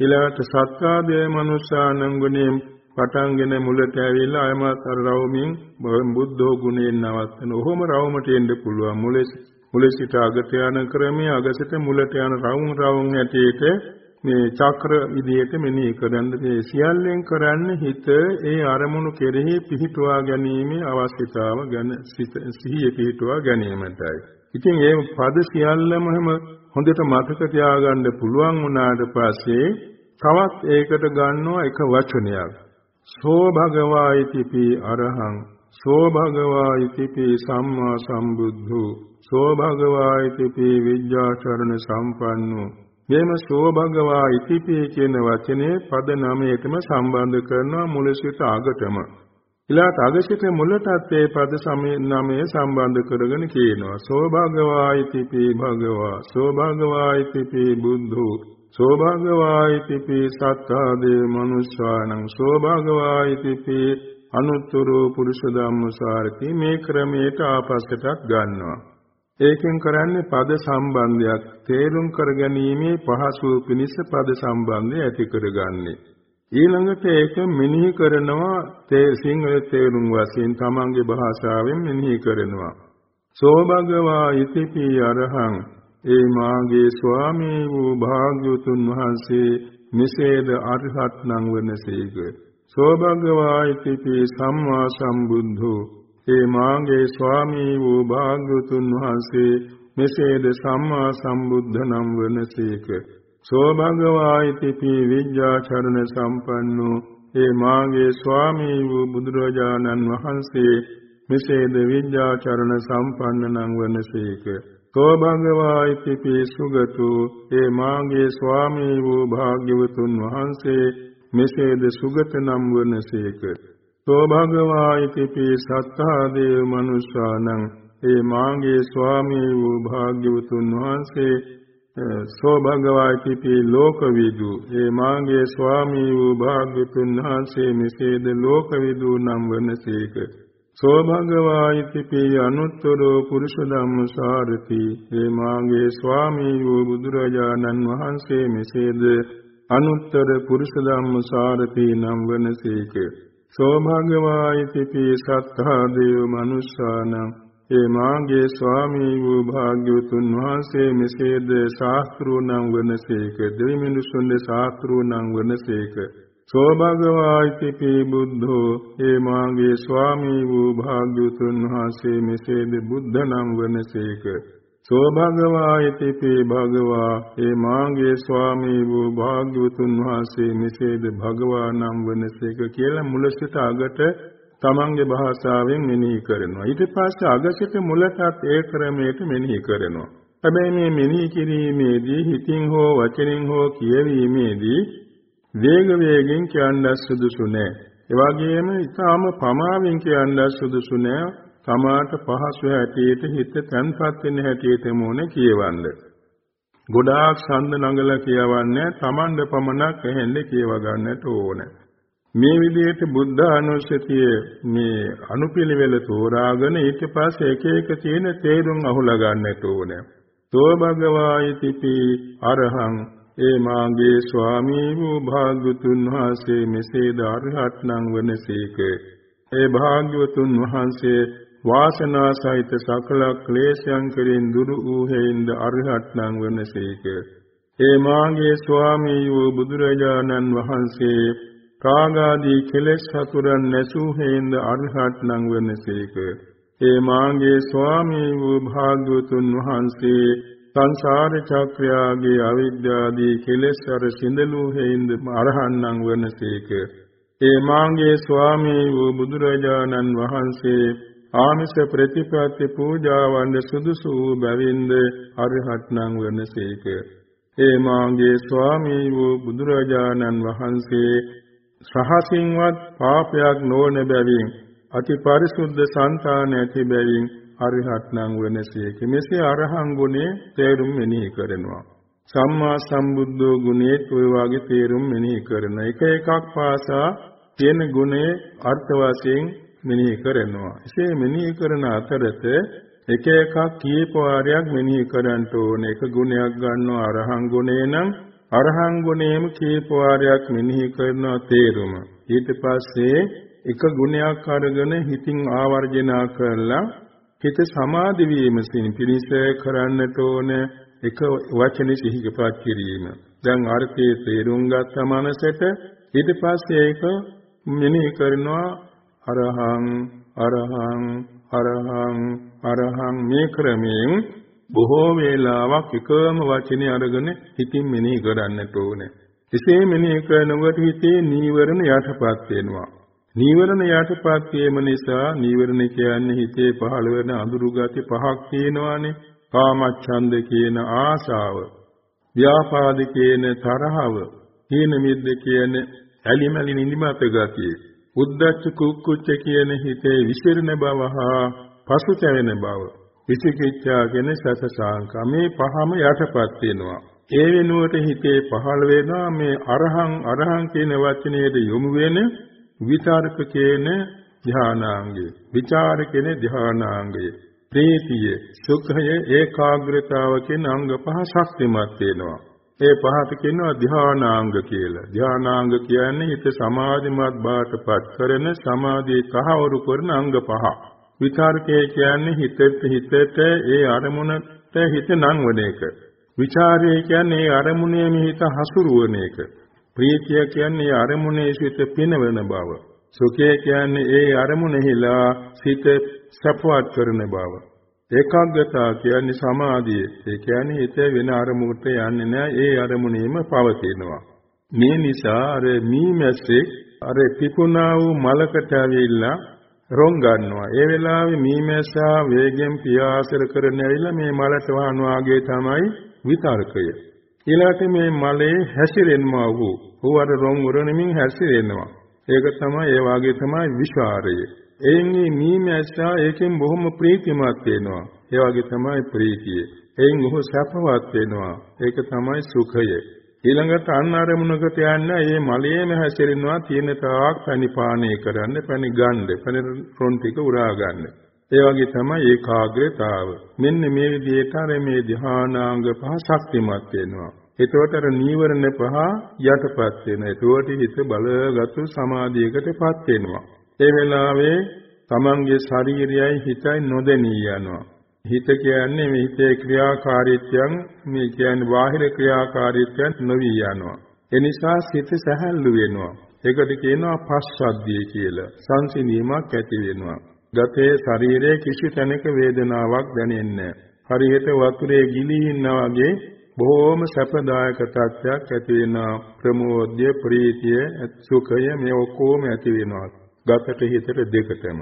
ඊළඟට සත්කාදේ මනුෂ්‍යානං ගුණයෙන් පටන්ගෙන මුලට ඇවිල්ලා අයමත් අර රවුමින් බුද්ධෝ ගුණයෙන් නවත්තන. ඔහොම රවුමට එන්න පුළුවන්. මුලේ මුලේ සිට අගට යන ක්‍රමයේ අගසිට මුලට යන රවුම් රවුම් හැටියට මේ චක්‍ර විදියට මෙනෙහි කරන්න මේ සියල්ලෙන් කරන්නේ හිත ඒ අරමුණු කෙරෙහි පිහිටුවා ගැනීමේ අවශ්‍යතාව ගැන සිහිය පිහිටුවා ගැනීමටයි. ඉතින් මේ පද සියල්ලම හැම හොඳට මතක තියාගන්න පුළුවන් වුණාට පස්සේ තවත් ඒකට ගන්නවා එක වචනයක්. සෝ භගවා ඉතිපි අරහං සෝ භගවා ඉතිපි සම්මා සම්බුද්ධෝ සෝ භගවා ඉතිපි විද්‍යාචරණ සම්පන්නෝ මේම සෝභගවා ඉතිපේ කියන වචනේ පද නමයටම සම්බන්ධ කරනවා මුල සිට අගටම. ඊළාට අගසිට මුලටත් ඒ පද නමය සම්බන්ධ කරගෙන කියනවා. සෝභගවා ඉතිපේ භගවා සෝභගවා ඉතිපේ බුද්ධෝ සෝභගවා ඉතිපේ සත්තාදේ මනුස්සානං සෝභගවා ඉතිපේ අනුත්තරෝ පුරුෂ ධම්මසාරති මේ ක්‍රමයට ආපස්සටත් ගන්නවා. ඒකෙන් කරන්නේ පද සම්බන්ධයක් තේරුම් කරගැනීමේ පහසුව පිණිස පද සම්බන්ධය ඇති කරගන්නේ. ඊළඟට ඒක මෙනෙහි කරනවා තේ සිංහල තේරුම් වශයෙන් තමන්ගේ භාෂාවෙන් මෙනෙහි කරනවා. සෝභගවා ඉතිපි අරහං ඒ මාගේ ස්වාමී වූ භාග්‍යවතුන් වහන්සේ මෙසේද අරහත් නම් වනසේක. සෝභගවා ඉතිපි සම්මා සම්බුද්ධෝ ඒ මාගේ ස්වාමී වූ භාග්‍යවතුන් වහන්සේ මෙසේද සම්මා සම්බුද්ධ නම් වනසේක සෝභගවායිතිපි විද්‍යාචරණ සම්පන්නෝ. ඒ මාගේ ස්වාමී වූ බුදුරජාණන් වහන්සේ මෙසේද විද්‍යාචරණ සම්පන්න නම් වනසේක සෝභගවායිතිපි සුගතු ඒ මාගේ ස්වාමී වූ භාග්‍යවතුන් වහන්සේ මෙසේද සුගත නම් වනසේක. සෝ භගවායිතිපි සත්තා දේව මනුෂ්‍යානං. ඒ මාගේ ස්වාමී වූ භාග්‍යවතුන් වහන්සේ සෝ භගවායිතිපි ලෝකවිදු. ඒ මාගේ ස්වාමී වූ භාග්‍යවතුන් වහන්සේ මෙසේද ලෝකවිදු නම් වනසේක සෝ භගවායිතිපි අනුත්තරෝ පුරුෂ ධම්මසාරති ඒ මාගේ ස්වාමී වූ බුදුරජාණන් වහන්සේ මෙසේද අනුත්තර පුරුෂ ධම්මසාරති නම් වනසේක සෝභාග්‍යවායිතිපි සත්තා දේව මනුස්සානං. ඒ මාගේ ස්වාමී වූ භාග්‍යවතුන් වහන්සේ මෙසේද ශාස්ත්‍රූණං වනසේක. දෙවි මිනිසුන්ගේ ශාස්ත්‍රූණං වනසේක. සෝභාගවායිතිපි බුද්ධෝ. ඒ මාගේ ස්වාමී වූ භාග්‍යවතුන් වහන්සේ මෙසේද බුද්ධ නම් වනසේක. සෝභගවායතිපි භගවා. ඒ මාගේ ස්වාමී වූ භාග්‍යවතුන් වහන්සේ මෙසේද භගවා නම් වනසේක කියලා මුල සිට අගට තමන්ගේ භාෂාවෙන් මෙනෙහි කරනවා. ඊට පස්සේ අග සිට මුලටත් ඒ ක්‍රමයට මෙනෙහි කරනවා. හැබැයි මේ මෙනෙහි කිරීමේදී හිතින් හෝ වචනින් හෝ කියවීමේදී වේග වේගෙන් කියන්න සුදුසු නැහැ ඒ වගේම ඊටාම පමාවෙන් කියන්න සුදුසු නැහැ තමාට පහසු හැටියට හිත තැන්පත් වෙන හැටියට මොනේ කියවන්න. ගොඩාක් ඡන්ද නඟලා කියවන්නේ තමන්ද පමණක් ඇහෙන්න කියව ගන්නට ඕන. මේ විදිහට බුද්ධ අනුස්සතිය මේ අනුපිළිවෙල තෝරාගෙන ඊට පස්සේ එක එක තියෙන තේරුම් අහුලා ගන්නට ඕන. තෝ භගවායිතිපි අරහං ඒ මාගේ ස්වාමී වූ භාග්‍යතුන් වහන්සේ මෙසේද අරහත් නම් වනසේක. ඒ භාග්‍යවතුන් වහන්සේ වාසනා සහිත සකල ක්ලේශයන් කෙරෙන් දුරු වූ හේින්ද අරහත් නම් වනසේක. ඒ මාගේ ස්වාමී වූ බුදුරජාණන් වහන්සේ කාගාදී කෙලෙස් සතුරන් නැසූ හේින්ද අරහත් නම් වනසේක. ඒ මාගේ ස්වාමී වූ භාග්‍යවතුන් වහන්සේ සංසාර චක්‍රයාගේ අවිද්‍යාදී කෙලෙස් අර සිඳලූ හේින්ද අරහන් නම් වනසේක. ඒ මාගේ ස්වාමී වූ බුදුරජාණන් වහන්සේ ආමිෂ ප්‍රතිපත්ති පූජාවන්ද සුදුසු වූ බැවින්ද අරහත් නම් වනසේක. ඒ මාගේ ස්වාමී වූ බුදුරජාණන් වහන්සේ සහසින්වත් පාපයක් නොවන බැවින් අති පරිසුද්ධ సంతාන ඇති බැවින් අරහත් නම් වනසේක. මෙසේ අරහං ගුණේ තේරුම් මෙනෙහි කරනවා. සම්මා සම්බුද්ධෝ ගුණේත් ඔය වාගේ තේරුම් මෙනෙහි කරන එක එකක් පාසා තියෙන ගුණේ අර්ථ වශයෙන් මෙනෙහි කරනවා. එසේ මෙනෙහි කරන අතරත එක එකක් කීප වාරයක් මෙනෙහි කරන්න ඕනේ. එක ගුණයක් ගන්නවා අරහං ගුණේ නම් අරහං ගුණේම කීප වාරයක් මෙනෙහි කරනවා තේරුම. ඊට පස්සේ එක ගුණයක් අරගෙන හිතින් ආවර්ජනා කරලා හිත සමාධි වීම පිණිස කරන්නට ඕන එක වචනේ සිහිපත් කිරීම. දැන් අර්ථයේ තේරුම් ගත්ත මනසට ඊට පස්සේ ඒක මෙනෙහි කරනවා අරහං අරහං අරහං අරහං මේ ක්‍රමයෙන් බොහෝ වේලාවක් එකම වචනේ අරගෙන හිතින් මෙනෙහි කරන්නට ඕනේ. එසේ මෙනෙහි කරනකොට හිතේ නීවරණ යටපත් වෙනවා. නීවරණ යටපත් වීම නිසා නීවරණ කියන්නේ හිතේ පහළ වෙන අඳුරු ගති පහක් තියෙනවානේ. කාමච්ඡන්ද කියන ආශාව, ව්‍යාපාද කියන තරහව, හීන මිද්ද කියන ඇලිමැලි නිදිමත ගතිය, උද්දච්ච කුක්කුච්ච කියන හිතේ විසිරෙන බව හා පසුතැවෙන බව, විචිකිච්ඡා කියන සසසාංකා මේ පහම යටපත් වෙනවා. ඒ වෙනුවට හිතේ පහළ වෙනවා මේ අරහං අරහං කියන වචනයේද යොමු වෙන විචාරක කියන ධානාංගය. විචාර කියන ධානාංගය. ප්‍රීතිය, සුඛය, ඒකාග්‍රතාව කියන අංග පහ ශක්තිමත් වෙනවා. ඒ පහට කියනවා ධානාංග කියලා. ධානාංග කියන්නේ හිත සමාධිමත් බාටපත් කරන සමාධියේ තහවුරු කරන අංග පහ. විචාරකය කියන්නේ හිතට හිතට ඒ අරමුණට හිත නංවන එක. විචාරය කියන්නේ ඒ අරමුණේම හිත හසුරුවන එක. ප්‍රීතිය කියන්නේ අරමුණේ සිත පිනවන බව. සුඛය කියන්නේ ඒ අරමුණෙහිලා සිත සපවත් කරන බව. ඒකාග්‍රතාව කියන්නේ සමාධිය. ඒ කියන්නේ හිත වෙන අරමුණකට යන්නේ නැහැ. ඒ අරමුණේම පවතිනවා. මේ නිසා අර මීමැස්සේ අර පිපුණා වූ මලකට ඇවිල්ලා රොන් ගන්නවා. ඒ වෙලාවේ මීමැස්සා වේගෙන් පියාසර කරන ඇවිල්ලා මේ මලට වහනවාගේ තමයි විතර්කය. ඊළාට මේ මලේ හැසිරෙන්නා වූ ඌවර රොන් උරණමින් හැසිරෙනවා. ඒක තමයි ඒ වාගේ තමයි විචාරය. එයින් මේ මීමැස්සා ඒකෙන් බොහොම ප්‍රීතිමත් වෙනවා. ඒ වගේ තමයි ප්‍රීතිය. එයින් ඔහු සැපවත් වෙනවා. ඒක තමයි සුඛය. ඊළඟට අන්න අරමුණකට යන්න මේ මලයේම හැසිරෙනවා තියෙන තාක් පැණි පානය කරන්න පැණි ගන්න පැණි රොන් ටික උරා ගන්න. ඒ වගේ තමයි ඒකාග්‍රතාව. මෙන්න මේ විදිහට අර මේ ධානාංග පහ ශක්තිමත් වෙනවා. එතකොට අර නීවරණ පහ යටපත් වෙනවා. එතකොට හිත බලගත් සමාධියකටපත් වෙනවා. ඒ වෙලාවේ තමන්ගේ ශරීරයයි හිතයි නොදෙනී යනවා. හිත කියන්නේ මේ හිතේ ක්‍රියාකාරීත්වයන් මේ කියන්නේ බාහිර ක්‍රියාකාරීත්වයන් නොවි යනවා. ඒ නිසා සිත සැහැල්ලු වෙනවා. ඒකට කියනවා පස්සද්ධිය කියලා. සංසිඳීමක් ඇති වෙනවා. ගතේ ශරීරයේ කිසි තැනක වේදනාවක් දැනෙන්නේ හරියට වතුරේ ගිලී ඉන්නා වගේ බොහෝම සැපදායක තත්ත්වයක් ඇති වෙනවා. ප්‍රමෝදය, ප්‍රීතිය, සුඛය මේ ඔක්කොම ඇති වෙනවා. ගතට හිතට දෙකටම.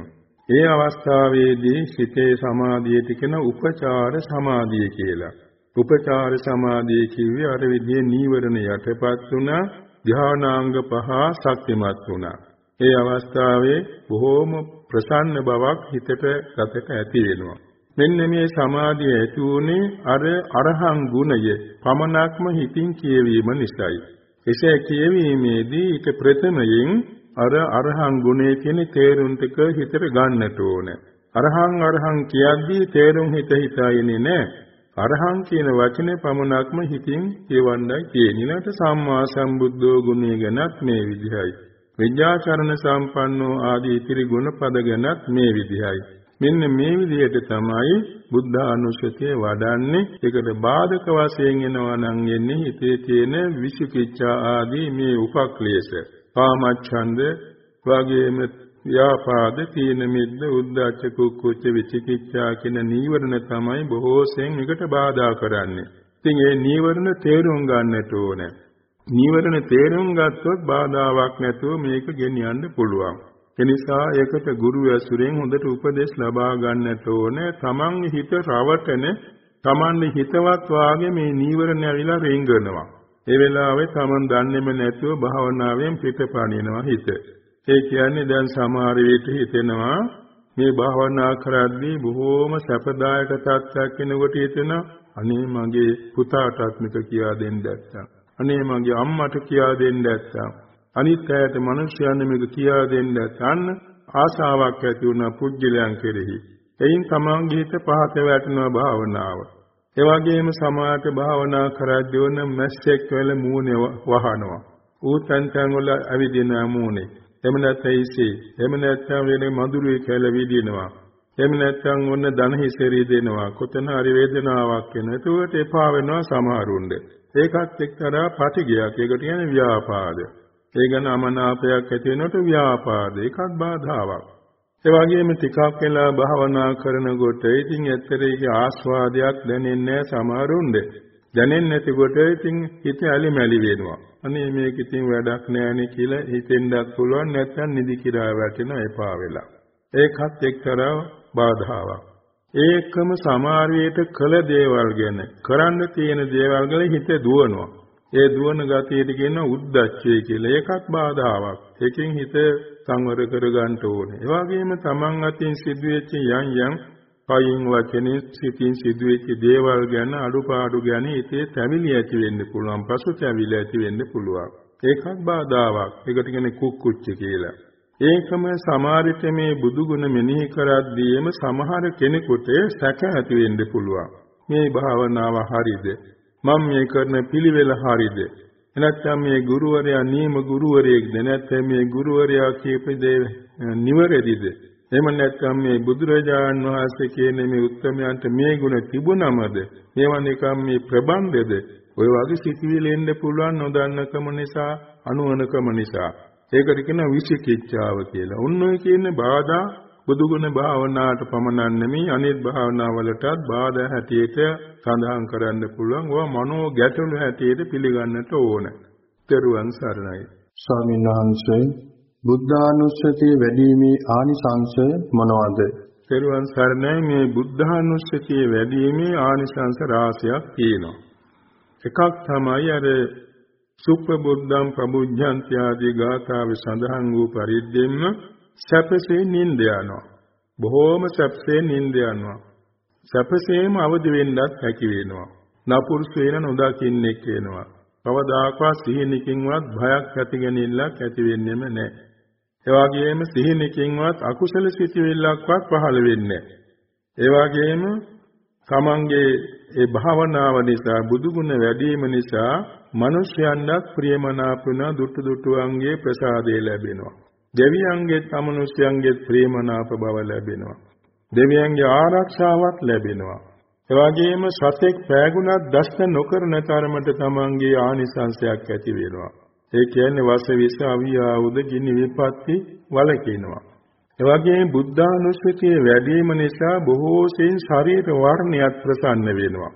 ඒ අවස්ථාවේදී සිතේ සමාධියට කියන උපචාර සමාධිය කියලා. උපචාර සමාධිය කිව්වේ අර විදිහේ නීවරණ යටපත් වුණා ධානාංග පහ ශක්තිමත් වුණා. ඒ අවස්ථාවේ බොහෝම ප්‍රසන්න බවක් හිතට ගතට ඇති වෙනවා. මෙන්න මේ සමාධිය ඇති වුණේ අර අරහං ගුණය පමණක්ම හිතින් කියවීම නිසායි. එසේ කියවීමේදී ඊට ප්‍රථමයෙන් අර අරහං ගුණේ කියන තේරුම් ටික හිතට ගන්නට ඕන. අරහං අරහං කියද්දී තේරුම් හිත හිතයිනේ නෑ. අරහං කියන වචනේ පමණක්ම හිතින් කියවන්නයි කියන්නේ. ඊට සම්මා සම්බුද්ධෝ ගුණය ගැනත් මේ විදිහයි. විද්‍යාචරණ සම්පන්නෝ ආදී ඉතිරි ගුණ පද ගැනත් මේ විදිහයි. මෙන්න මේ විදිහට තමයි බුද්ධ අනුශතිය වඩන්නේ. ඒකට බාධක වශයෙන් එනවා නම් එන්නේ හිතේ තියෙන විචිකිච්ඡා ආදී මේ උපක්ලේශ. කාමච්ඡන්ද වගේම ව්‍යාපාද තීන මිද්ද උද්ධච්ච කුක්කුච්ච විචිකිච්ඡා කියන නීවරණ තමයි බොහෝසෙන් එකට බාධා කරන්නේ. ඉතින් මේ නීවරණ තේරුම් ගන්නට ඕනේ. නීවරණ තේරුම් ගත්තොත් බාධාවක් නැතුව මේක ගෙනියන්න පුළුවන්. එනිසා ඒකට ගුරු ඇසුරෙන් හොඳට උපදෙස් ලබා ගන්නට ඕනේ. තමන් හිත රවටන තමන්ගේ හිතවත් වාගේ මේ නීවරණ ඇවිලා රෙංගනවා. ඒ වෙලාවේ Taman දන්නේම නැතුව භාවනාවෙන් පිටපණිනවා හිත. ඒ කියන්නේ දැන් සමහර විට හිතෙනවා මේ භාවනා කරද්දී බොහෝම සැපදායක තත්ත්වයක් වෙනකොට හිතෙන අනේ මගේ පුතාටත් මේක කියා දෙන්න නැත්තම් අනේ මගේ අම්මට කියා දෙන්න නැත්තම් අනිත් අයට මිනිස්යන් මේක කියා දෙන්න නැත්නම් ආශාවක් ඇති වුණා පුජ්‍යලයන් කෙරෙහි. එයින් තමන්ගේ හිත පහත වැටෙනවා භාවනාව. ඒ වගේම සමාත භාවනා කරද්දී වන මැස්සෙක් වල මූණේ වහනවා. ඌ තන් තන් වල ඇවිදින මූණේ. එහෙම නැත්නම් ඉසී. එහෙම නැත්නම් වෙන මధుරේ කැල විදිනවා. එහෙම නැත්නම් ඔන්න දන හිසෙරි දෙනවා. කොතන හරි වේදනාවක් එන. ඒකට එපා වෙනවා සමහරුන්ට. ඒකත් එක්තරා පටිගයක්. ඒකට කියන්නේ ව්‍යාපාද. ඒ ගැන අමනාපයක් ඇති වෙනකොට ව්‍යාපාද. ඒකත් බාධාවක්. ඒ වගේම ටිකක් වෙලා භාවනා කරනකොට ඉතින් ඇත්තට ඒක ආස්වාදයක් දැනෙන්නේ සමහරුන්ට. දැනෙන්නේ නැතිකොට ඉතින් හිත ඇලිමැලි වෙනවා. අනේ මේක ඉතින් වැඩක් නෑනේ කියලා හිතෙන්නත් පුළුවන් නැත්නම් නිදි කිරා වැටෙන එපා වෙලා. ඒකත් එක්තරා බාධාවක්. ඒකම සමාරියට කළ දේවල් ගැන කරන්න තියෙන දේවල් වල හිත දුවනවා. ඒ දුවන ගතියට කියන උද්දච්චය කියලා. ඒකත් බාධාවක්. ඒකෙන් හිත සංවර කරගන්න ඕනේ. ඒ වගේම තමන් අතින් සිදුවෙච්ච යම් යම් කයින් වචනේ සිතින් සිදුවෙච්ච දේවල් ගැන අඩුපාඩු ගැන හිතේ තැවිලි ඇති වෙන්න පුළුවන්. පසුතැවිලි ඇති වෙන්න පුළුවන්. ඒකත් බාධාවක්. ඒකට කියන්නේ කුක්කුච්ච කියලා. ඒකම සමාරිත මේ බුදු ගුණ මෙනෙහි කරද්දීම සමහර කෙනෙකුට සැක ඇති වෙන්න පුළුවන්. මේ භාවනාව හරිද? මම මේ කරන පිළිවෙල හරිද? එනත්නම් මේ ගුරුවරයා නියම ගුරුවරයෙක්ද නැත්නම් මේ ගුරුවරයා කියප දේ නිවැරදිද? එහෙම නැත්නම් මේ බුදුරජාණන් වහන්සේ කියන මේ උත්තරමයන්ට මේ ගුණ තිබුණමද? මේවා නිකම් මේ ප්‍රබන්ධද? ඔය වගේ සිතිවිලි එන්න පුළුවන් නොදන්නකම නිසා, අනුවනකම නිසා. ඒකට කියන විචිකිච්ඡාව කියලා. උන් ඔය කියන්නේ බාධා බුදුගුණ භාවනාවට පමණක් නෙමෙයි අනිත් භාවනාවලටත් බාධා හැටියට සඳහන් කරන්න පුළුවන්. ඒවා මනෝ ගැටලු හැටියට පිළිගන්නට ඕන. ත්වන් සරණයි. ස්වාමීන් වහන්සේ බුද්ධානුස්සතිය වැඩිීමේ ආනිසංශ මොනවාද? ත්වන් සරණයි මේ බුද්ධානුස්සතිය වැඩිීමේ ආනිසංශ රාශියක් තියෙනවා. එකක් තමයි අර සුප්පබුද්ධං ප්‍රබුද්ධන්ති ආදී ගාථාවේ සඳහන් වූ පරිද්දෙන්ම සැපසේ නිින්ද යනවා. බොහෝම සැපසේ නිින්ද යනවා. සැපසේම අවදි වෙන්නත් හැකි වෙනවා. නපුරුෂ වෙන නොදකින්නෙක් වෙනවා. කවදාකවත් සිහිනකින්වත් භයක් ඇතිගෙනින්නක් ඇති වෙන්නෙම නැහැ. ඒ වගේම සිහිනකින්වත් අකුසල සිතිවිල්ලක්වත් පහළ වෙන්නේ නැහැ. ඒ වගේම තමන්ගේ ඒ භාවනාව නිසා බුදුගුණ වැඩිම නිසා මිනිස්යන්වත් ප්‍රියමනාප වෙන දුට්ටු දුට්ටුවන්ගේ ප්‍රසාදය ලැබෙනවා. දෙවියන්ගේත් අමනුෂ්‍යයන්ගේත් ප්‍රේමනාප බව ලැබෙනවා. දෙවියන්ගේ ආරක්ෂාවක් ලැබෙනවා. එවැගේම සතෙක් පෑගුණත් දෂ්ට නොකරන තරමට තමන්ගේ ආනිසංසයක් ඇති වෙනවා. ඒ කියන්නේ වස විස අවියාවුද ගිනි විපත්ති වලකිනවා. එවැගේම බුද්ධානුස්සතිය වැඩි වීම නිසා බොහෝ සෙයින් ශරීර වර්ණයත් ප්‍රසන්න වෙනවා.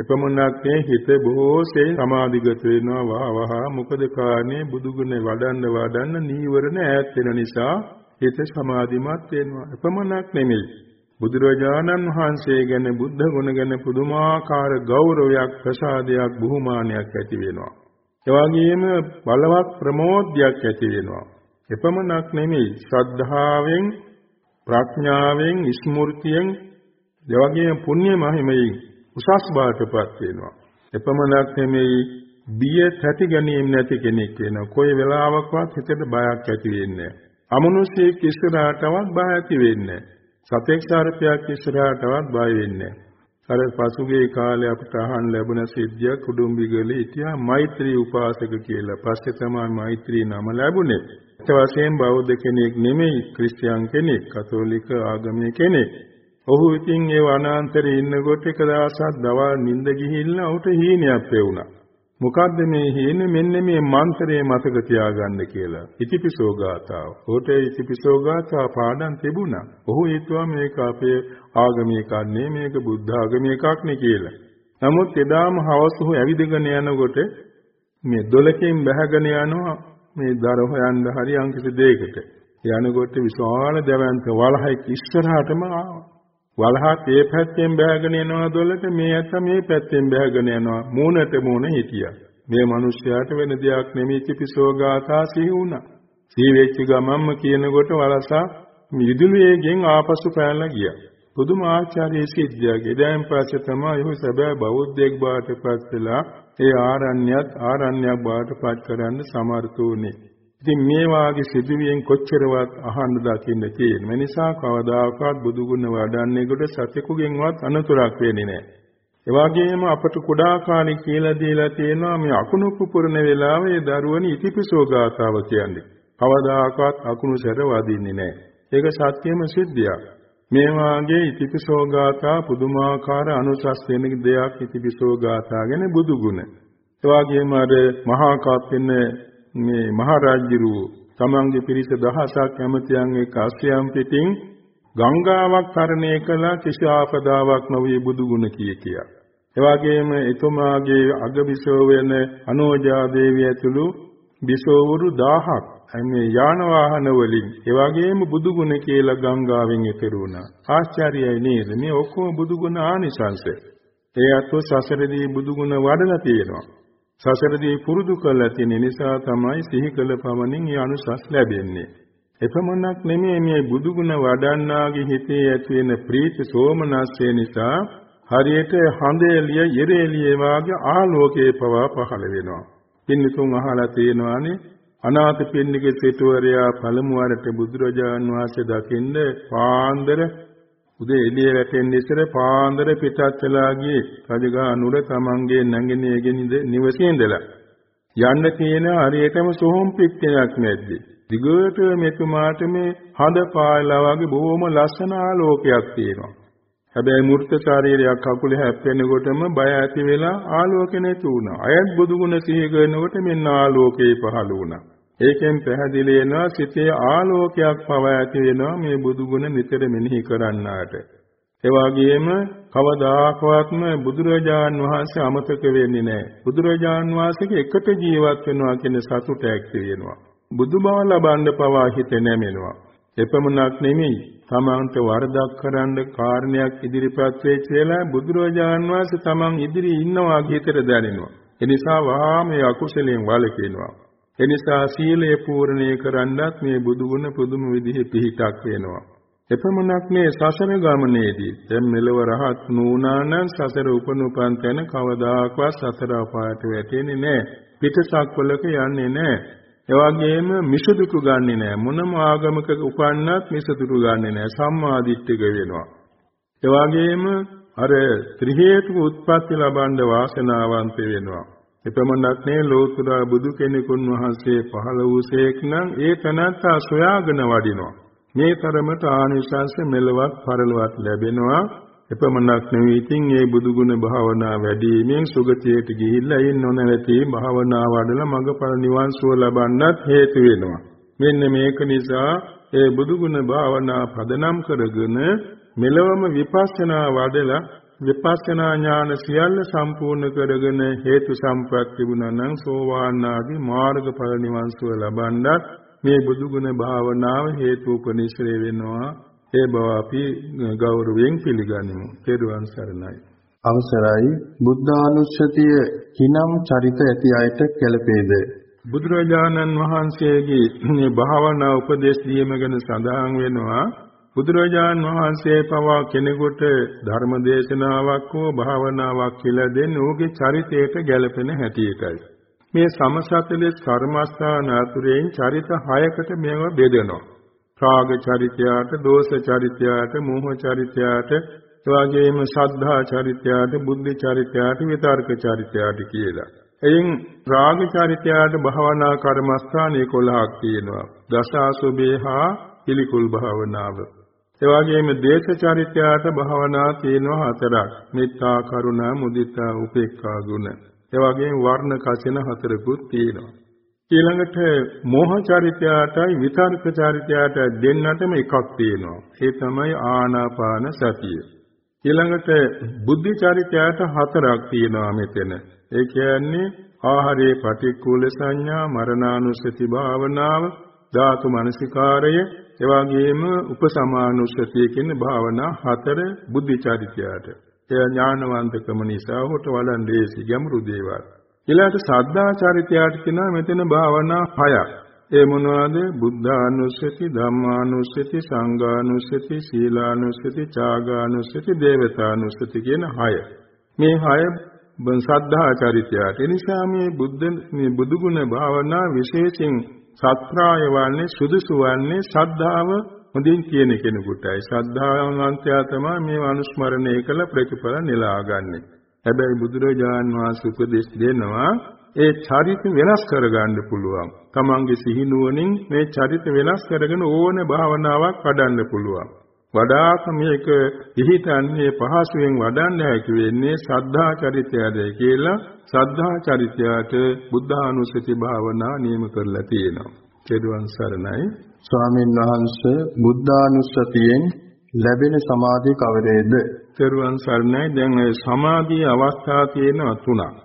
එපමණක් නේ හිත බොහෝසේ සමාධිගත වෙනවා වහ වහ. මොකද කාරණේ? බුදුගුණ වඩන්න වඩන්න නීවරණ ඈත් වෙන නිසා හිත සමාධිමත් වෙනවා. එපමණක් නෙමෙයි. බුදුරජාණන් වහන්සේ ගැන බුද්ධ ගුණ ගැන පුදුමාකාර ගෞරවයක් ප්‍රසාදයක් බුහුමානයක් ඇති වෙනවා. එවාගෙම බලවත් ප්‍රමෝදයක් ඇති වෙනවා. එපමණක් නෙමෙයි. ශ්‍රද්ධාවෙන් ප්‍රඥාවෙන් ස්මෘතියෙන් එවාගෙම පුණ්‍ය මහිමයෙන් උසස් බාටපත් වෙනවා. එපමණක් නෙමෙයි බිය තැති ගැනීම නැති කෙනෙක් වෙනවා. කොයි වෙලාවකවත් හිතට බයක් ඇති වෙන්නේ නැහැ. අමනුෂ්‍යයෙක් ඉස්සරහටවත් බය ඇති වෙන්නේ නැහැ. සතෙක් සර්පයක් ඉස්සරහටවත් බය වෙන්නේ නැහැ. අර පසුගිය කාලේ අපට අහන්න ලැබුණ සිද්ධිය කුඩුම්බිගලේ හිටියා මෛත්‍රී උපාසක කියලා. පස්සේ තමයි මෛත්‍රී නම ලැබුණේ. ඒත් වශයෙන් බෞද්ධ කෙනෙක් නෙමෙයි ක්‍රිස්තියානි කෙනෙක්, කතෝලික ආගමේ කෙනෙක්. ඔහු ඉතින් ඒ වනාන්තරේ ඉන්නකොට එක දවසක් දවල් නිින්ද ගිහිල්ලා ඔහුට හීනයක් පෙවුණා. මොකද්ද මේ හීනේ මෙන්න මේ මන්ත්‍රය මතක තියාගන්න කියලා. ඉතිපිසෝ ගාථාව. ඔහුට ඉතිපිසෝ ගාථා පාඩම් තිබුණා. ඔහු හිතුවා මේක අපේ ආගමේ කන්නේ මේක බුද්ධ ආගමේ එකක් නේ කියලා. නමුත් එදාම හවස ඔහු ඇවිදගෙන යනකොට මේ දොලකින් බහගෙන යනවා මේ දර හොයන්න හරි අංකිත දෙයකට. යනකොට විශාල දැවැන්ත වලහයක් ඉස්සරහටම ආවා. වලහත් ඒ පැත්තෙන් බෑගෙන යනවා දොල්ලට මේ ඇත්ත මේ පැත්තෙන් බෑගෙන යනවා මූණට මූණ හිටියා මේ මිනිස්යාට වෙන දෙයක් නෙමෙයි කිපිසෝ ගාථා සිහි වුණා සිහි වෙච්ච ගමම්ම කියනකොට වලසා මිදුලේගෙන් ආපසු පැනලා ගියා පුදුම ආචාර්ය සිද්ධියක්. එදායින් පස්සේ තමයි ඔහු සැබෑ බෞද්ධයෙක් බවට පත් වෙලා ඒ ආරණ්‍යත් ආරණ්‍යයක් බවට පත් කරන්න සමර්ථ වුණේ. ඉතින් මේ වාගේ සිදුවියෙන් කොච්චරවත් අහන්න දකින්න තියෙන. මේ නිසා කවදාකවත් බුදු ගුණ වඩන්නේකට සතෙකුගෙන්වත් අනතුරක් වෙන්නේ නැහැ. ඒ වගේම අපට කුඩා කාලේ කියලා දීලා තියෙනවා මේ අකුණු පුපුරන වෙලාවේ දරුවනි ඉතිපිසෝ ගාතාව කියන්නේ. කවදාකවත් අකුණු සැර වදින්නේ නැහැ. ඒක සත්‍යම සිද්ධියක්. මේ වාගේ ඉතිපිසෝ ගාථා පුදුමාකාර අනුසස් වෙන දෙයක් ඉතිපිසෝ ගාථා ගැන බුදු ගුණ. ඒ වගේම අර මහා කාප්පෙන මේ මහරජුරු තමන්ගේ පිරිස දහසක් ඇමතියන් එක්ක අස්යම් පිටින් ගංගාවක් තරණය කළ කිසි ආපදාවක් නොවේ බුදු ගුණ කිය කියා. ඒ වගේම එතුමාගේ අගබිසෝ වෙන අනෝජා දේවිය ඇතුළු බිසෝවරු 1000ක් මේ යාන වාහන වලින් ඒ වගේම බුදු ගුණ කියලා ගංගාවෙන් එතර වුණා. ආශ්චර්යයි නේද? මේ ඔක්කොම බුදු ගුණ ආනිසංස. ඒ අත්ව සසරදී බුදු ගුණ වඩලා තියෙනවා. සසරදී පුරුදු කළ තියෙන නිසා තමයි සිහි කළ පමණින් මේ අනුසස් ලැබෙන්නේ. එපමණක් නෙමෙයි මේ බුදු ගුණ වඩන්නාගේ හිතේ ඇති වෙන ප්‍රීති සෝමනස්ය නිසා හරියට හඳ එළිය යෙර එළිය වාගේ ආලෝකයේ පවා පහළ වෙනවා. පින්තුන් අහලා තියෙනවානේ අනාථ පින්නිගේ සිටුවරයා පළමු වරට බුදුරජාන් වහන්සේ දකින්න පාන්දර උදේ එළිය වැටෙන්න ඉස්සර පාන්දර පිටත් වෙලා ගියේ රජගහ නුර තමන්ගේ නැගිනේගෙනද නිවසේ ඉඳලා යන්න තියෙන හරියටම සොහොන් පිටයක් නැද්ද දිගට මෙතුමාට මේ හඳ පායලා වගේ බොහොම ලස්සන ආලෝකයක් තියෙනවා හැබැයි මූර්ත ශරීරයක් අකුල හැප්පෙනකොටම බය ඇති වෙලා ආලෝක නැති වුණා. අයත් බුදු ගුණ සිහි කරනකොට මෙන්න ආලෝකේ පහළ වුණා. ඒකෙන් පැහැදිලි වෙනවා සිතේ ආලෝකයක් පව ඇති වෙනවා මේ බුදු ගුණ නිතර මෙනෙහි කරන්නාට. ඒ වගේම කවදාකවත්ම බුදුරජාන් වහන්සේ අමතක වෙන්නේ නැහැ. බුදුරජාන් වහන්සේගේ එකට ජීවත් වෙනවා කියන සතුට ඇති වෙනවා. බුදුබව ලබන්න පවා හිත නැමෙනවා. එපමණක් නෙමෙයි තමන්ට වරදක් කරන්න කාරණයක් ඉදිරිපත් වෙයි කියලා බුදුරජාන් වහන්සේ තමන් ඉදිරි ඉන්නවා හිතට දැනෙනවා. එනිසා වහා මේ අකුසලයෙන් වළකිනවා. එනිසා සීලය පූර්ණේ කරන්නත් මේ බුදු ගුණ පුදුම විදිහේ පිහිටක් වෙනවා. එපමණක් මේ සසර ගමනේදී දැන් මෙලව රහත් නුණා නම් සසර උපනුපන් තැන කවදාකවත් සසර අපායට වැටෙන්නේ නැහැ. පිටසක්වලක යන්නේ නැහැ. එවැගේම මිසදුතු ගන්නෙ නෑ මොනම ආගමක උපන්නත් මිසදුතු ගන්නෙ නෑ සම්මාදිට්ඨික වෙනවා එවැගේම අර ත්‍රි හේතුක උත්පත්ති ලබන්න වාසනාවන්ත වෙනවා එපමණක් නේ ලෝතුරා බුදු කෙනෙකුන් වහන්සේ පහළ වූසේක් නම් ඒ තනත්තා සොයාගෙන වඩිනවා මේ තරමට ආනිශංස මෙලවත් පරලවත් ලැබෙනවා එපමණක් නෙවෙයි ඉතින් මේ බුදු ගුණ භාවනා වැඩිමෙන් සුගතියට ගිහිල්ලා ඉන්න නොනැවති භාවනා වඩලා මඟඵල නිවන් සුව ලබන්නත් හේතු වෙනවා. මෙන්න මේක නිසා ඒ බුදු ගුණ භාවනා පදනම් කරගෙන මෙලවම විපස්සනා වඩලා විපස්සනා ඥාන සියල්ල සම්පූර්ණ කරගෙන හේතු සම්ප්‍රත් තිබුණා නම් සෝවාන් ආදී මාර්ගඵල නිවන් සුව ලබන්නත් මේ බුදු ගුණ භාවනාව හේතු උපනිශ්‍රේ වෙනවා ඒ බව අපි ගෞරවයෙන් පිළිගනිමු. තෙරුවන් සරණයි. අවසරයි බුද්ධානුස්සතිය කිනම් චරිත ඇති අයට කැළපේද? බුදුරජාණන් වහන්සේගේ මේ භාවනා උපදේශ දීම ගැන සඳහන් වෙනවා බුදුරජාණන් වහන්සේ පවා කෙනෙකුට ධර්ම දේශනාවක් හෝ භාවනාවක් කියලා දෙන්නේ ඔහුගේ චරිතයට ගැළපෙන හැටියටයි. මේ සමසතලේ කර්මස්ථාන අතුරෙන් චරිත 6කට මේව බෙදෙනවා. රාග චරිතයට, දෝෂ චරිතයට, මෝහ චරිතයට, එවාගෙම ශ්‍රද්ධා චරිතයට, බුද්ධ චරිතයට, විතර්ක චරිතයට කියලා. එයින් රාග චරිතයට භවනා කර්මස්ථාන 11ක් තියෙනවා. දසාසුභේ හා පිළිකුල් භාවනාව. එවාගෙම දේශ චරිතයට භවනා තියෙනවා හතරක්. මෙත්තා, කරුණා, මුදිතා, උපේක්ඛා ගුණ. එවාගෙම වර්ණ කසින හතරකුත් තියෙනවා. ඊළඟට මෝහ චරිතයටයි විතර්ක චරිතයට දෙන්නටම එකක් තියෙනවා. ඒ තමයි ආනාපාන සතිය. ඊළඟට බුද්ධි චරිතයට හතරක් තියෙනවා මෙතන. ඒ කියන්නේ ආහාරයේ පටික්කුල සංඥා, මරණානුස්සති භාවනාව, ධාතු මනසිකාරය, එවාගෙම උපසමානුස්සතිය කියන භාවනා හතර බුද්ධි චරිතයට. එය ඥානවන්තකම නිසා හොට වඩන් දේශි ගැඹුරු දේවල්. ඊළඟට සද්ධා චරිතයට කියනවා මෙතන භාවනා හයක්. ඒ මොනවාද? බුද්ධානුස්සති, ධම්මානුස්සති, සංඝානුස්සති, සීලානුස්සති, ත්‍යාගානුස්සති, දේවතානුස්සති කියන හය. මේ හය සද්ධා චරිතයට. ඒ නිසා මේ බුද්ධ මේ බුදුගුණ භාවනා විශේෂයෙන් සත්‍රාය වන්නේ සුදුසු වන්නේ ශ්‍රද්ධාව හොඳින් කියන කෙනෙකුටයි. ශ්‍රද්ධාවන්තය තමයි මේ අනුස්මරණය කළ ප්‍රතිඵල නෙලාගන්නේ. හැබැයි බුදුරජාන් වහන්සේ උපදෙස් දෙනවා ඒ චරිත වෙනස් කරගන්න පුළුවන්. තමන්ගේ සිහිනුවණින් මේ චරිත වෙනස් කරගෙන ඕන භාවනාවක් වඩන්න පුළුවන්. වඩාත් මේක පිහිටන්නේ පහසුවෙන් වඩන්න හැකි වෙන්නේ සද්ධා චරිතයදයි කියලා සද්ධා චරිතයට බුද්ධානුස්සති භාවනා නියම කරලා තියෙනවා. චේදුවන් සරණයි ස්වාමීන් වහන්සේ බුද්ධානුස්සතියෙන් ලැබෙන සමාධිය කවරේද? චේදුවන් සරණයි දැන් සමාධියේ අවස්ථා තියෙනවා තුනක්.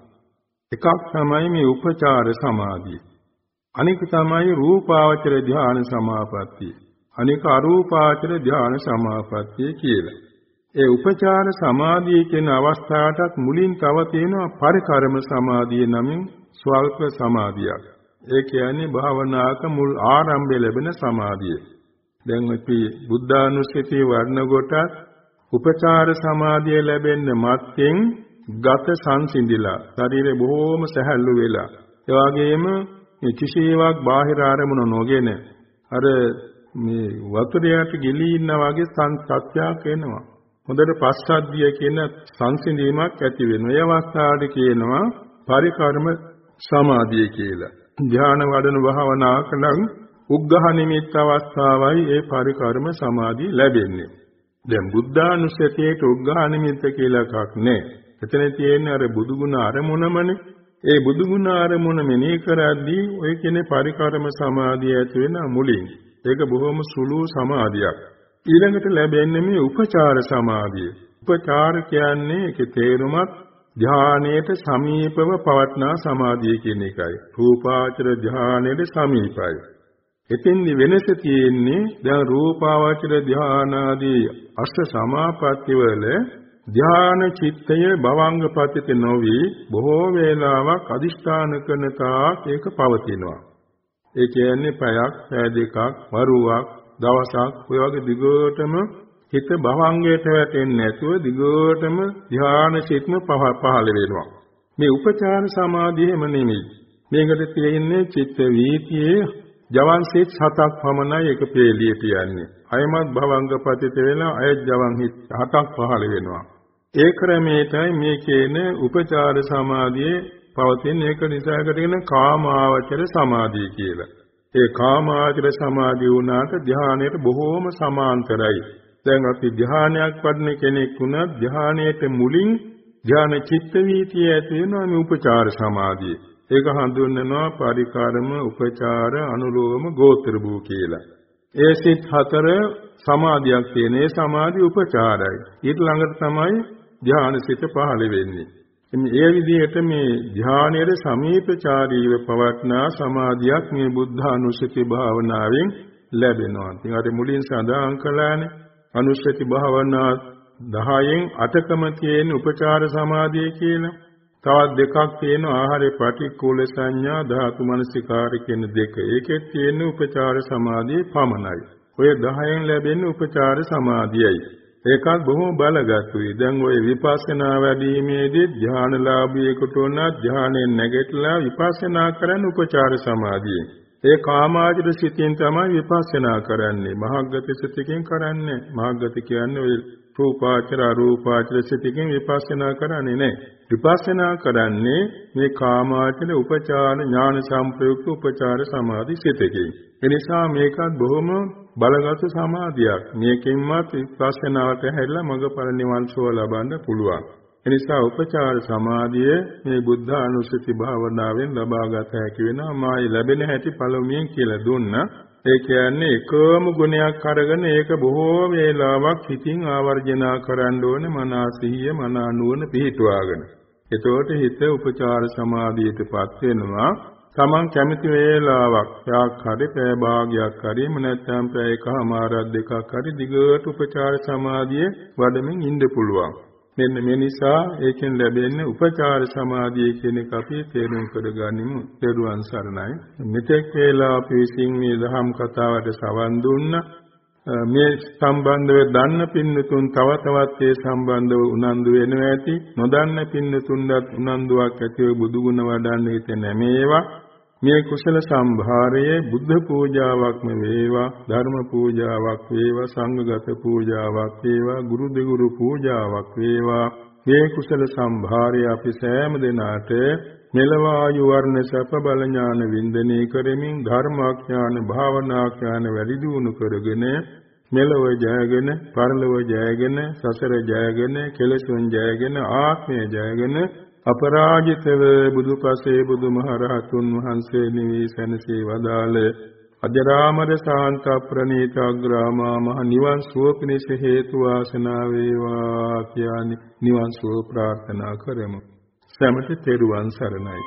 එකක් තමයි මේ උපචාර සමාධිය. අනික තමයි රූපාවචර ධ්‍යාන සමාපත්තිය. අනික අරූපාචර ධ්‍යාන සමාපත්තිය කියලා. ඒ උපචාර සමාධිය කියන අවස්ථාවටත් මුලින් තව තියෙනවා පරිකරම සමාධිය නමින් ස්වල්ප සමාධියක්. ඒ කියන්නේ භාවනාවක මුල් ආරම්භය ලැබෙන සමාධිය. දැන් අපි බුද්ධානුස්සතිය වර්ණ කොටත් උපචාර සමාධිය ලැබෙන්න මත්යෙන් ගත සංසිඳිලා ශරීරය බොහෝම සැහැල්ලු වෙලා ඒ වගේම මේ කිසිවක් බාහිර ආරමුණ නොගෙන අර මේ වතුරයට ගිලී ඉන්නා වගේ සංසත්‍යක් එනවා හොඳට පස්සද්ධිය කියන සංසිඳීමක් ඇති වෙනවා ඒ අවස්ථාවට කියනවා පරිකර්ම සමාධිය කියලා ධ්‍යාන වඩන භාවනා කලන් උග්ඝහ නිමිත්ත අවස්ථාවයි ඒ පරිකර්ම සමාධිය ලැබෙන්නේ දැන් බුද්ධානුස්සතියේ උග්ඝහ නිමිත්ත කියලා එකක් නැහැ එතන තියෙන්නේ අර බුදුගුණ අරමුණමනේ. ඒ බුදුගුණ අරමුණ මෙනෙහි කරද්දී ඔය කියන්නේ පරිකරම සමාධිය ඇති වෙන මුලින්. ඒක බොහොම සුළු සමාධියක්. ඊළඟට ලැබෙන්නේ මේ උපචාර සමාධිය. උපචාර කියන්නේ ඒකේ තේරුමත් ධානයේට සමීපව පවත්නා සමාධිය කියන එකයි. රූපාචර ධානයේට සමීපයි. එතෙන්දි වෙනස තියෙන්නේ දැන් රූපාවචර ධානාදී අෂ්ට සමාපatti වල ධාන චිත්තය භවංග පතිත නොවි බොහෝ වේලාවක් අදිෂ්ඨාන කරන තාක් ඒක පවතිනවා. ඒ කියන්නේ පැයක්, පැය දෙකක්, වරුවක්, දවසක් ඔය වගේ දිගටම හිත භවංගයට වැටෙන්නේ නැතුව දිගටම ධාන චිත්ම පහළ වෙනවා. මේ උපචාර සමාධියම නෙමෙයි. මේකට තියෙන්නේ චිත්ත වීතියේ ජවන් සිත් හතක් පමණයි එක පෙළියට යන්නේ. අයමත් භවංග පතිත වෙලා අයත් ජවන් හිත් හතක් පහළ වෙනවා. ඒ ක්‍රමයටයි මේ කියන උපචාර සමාධියේ පවතින ඒක නිසාකට කියන කාමාවචර සමාධිය කියලා. ඒ කාමාවචර සමාධිය වුණාට ධානයට බොහෝම සමාන්තරයි. දැන් අපි ධානයක් වඩන කෙනෙක් වුණත් ධානයට මුලින් ධාන චිත්ත වීතිය ඇති වෙනවා මේ උපචාර සමාධිය. ඒක හඳුන්වනවා පරිකාරම උපචාර අනුලෝම ගෝත්‍ර භූ කියලා. ඒ සිත් හතර සමාධියක් තියෙන ඒ සමාධි උපචාරයි. ඊට ළඟට තමයි ධානසිත පහළ වෙන්නේ. ඒ විදිහට මේ ධානයේ සමීපචාරීව පවත්නා සමාධියක් මේ බුද්ධානුස්සති භාවනාවෙන් ලැබෙනවා. ඉතින් අර මුලින් සඳහන් කළානේ අනුස්සති භාවනා 10න් 8කම තියෙන උපචාර සමාධිය කියලා. තවත් දෙකක් තියෙන ආහාරේ පටික්කුල සංඥා ධාතු මනසිකාර කියන දෙක. ඒකෙත් තියෙන උපචාර සමාධිය පමණයි. ඔය 10න් ලැබෙන උපචාර සමාධියයි. ඒකත් බොහොම බලගත්ුයි. දැන් ওই විපස්සනා වැඩිීමේදී ධානලාභියෙකුට උනත් ධානයෙන් නැගිටලා විපස්සනා කරන්න උපචාර සමාධියෙන්. ඒ කාමාජිත සිතින් තමයි විපස්සනා කරන්නේ. මහග්ගත සිතකින් කරන්නේ. මහග්ගත කියන්නේ ඔය රූපාචර අරූපාචර සිතකින් විපස්සනා කරන්නේ නැහැ. විපස්සනා කරන්නේ මේ කාමාචර උපචාර ඥාන සම්ප්‍රයුක්ත උපචාර සමාධි සිතකින්. එනිසා මේකත් බොහොම බලගත් සමාධියක්. මේකෙන්මත් විපස්සනාවට හැරිලා මඟඵල නිවන් සුව ලබන්න පුළුවන්. එනිසා උපචාර සමාධිය මේ බුද්ධ අනුස්සති භාවනාවෙන් ලබාගත හැකි වෙනවා. මායි ලැබෙන හැටි පළමුවෙන් කියලා දුන්නා. ඒ කියන්නේ එකම ගුණයක් අරගෙන ඒක බොහෝ වේලාවක් හිතින් ආවර්ජනා කරන්න ඕනේ මනා සිහිය මනා නුවණ පිහිටුවාගෙන. එතකොට හිත උපචාර සමාධියටපත් වෙනවා. Taman කැමති වේලාවක් යක් හරි පැය භාගයක් හරි එහෙම නැත්නම් පැය එකමාරක් දෙකක් හරි දිගට උපචාර සමාධිය වඩමින් ඉන්න පුළුවන්. මෙන්න මේ නිසා ඒකෙන් ලැබෙන්නේ උපචාර සමාධිය කියන එක අපි තේරුම් කරගනිමු. තෙරුවන් සරණයි. මෙතෙක් වේලා අපි විසින් මේ දහම් කතාවට සවන් දුන්නා. මේ සම්බන්ධව දන්න පින්නතුන් තව තවත් ඒ සම්බන්ධව උනන්දු වෙනවා ඇති නොදන්න පින්නතුන්වත් උනන්දුවක් ඇතිව බුදු ගුණ වඩන්න හිතෙන මේවා මේ කුසල සම්භාරයේ බුද්ධ පූජාවක්ම වේවා ධර්ම පූජාවක් වේවා සංඝගත පූජාවක් වේවා ගුරු දෙගුරු පූජාවක් වේවා. මේ කුසල සම්භාරය අපි සෑම දිනාට මෙලවායු වර්ණ සැප බල ඥාන වින්දනය කරමින් ධර්මාඥාන භාවනාඥාන වැඩි දියුණු කරගෙන මෙලව ජයගෙන පරලොව ජයගෙන සසර ජයගෙන කෙලෙසුන් ජයගෙන ආත්මය ජයගෙන අපරාජිතව බුදුපසේ බුදුමහරහතුන් වහන්සේ නිවී සැනසී වදාළ. අජරාමර ශාන්ත ප්‍රණීත අග්‍රාමා මහ නිවන් සුව පිණිස හේතු වාසනා වේවා කියන්නේ නිවන් සුව ප්‍රාර්ථනා කරමු. සැමට තෙරුවන් සරණයි.